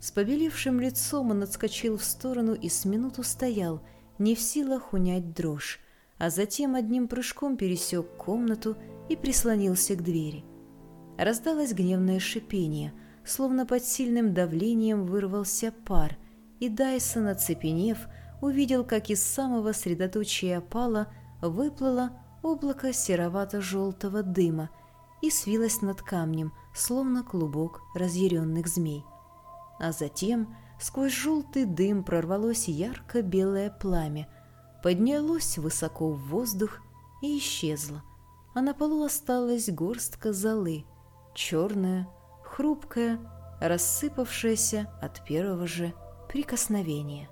A: С побелевшим лицом он отскочил в сторону и с минуту стоял, не в силах унять дрожь, а затем одним прыжком пересек комнату и прислонился к двери – Раздалось гневное шипение, словно под сильным давлением вырвался пар, и Дайсон, оцепенев, увидел, как из самого средоточия опала выплыло облако серовато-желтого дыма и свилось над камнем, словно клубок разъяренных змей. А затем сквозь желтый дым прорвалось ярко-белое пламя, поднялось высоко в воздух и исчезло, а на полу осталась горстка золы — черная, хрупкая, рассыпавшаяся от первого же прикосновения.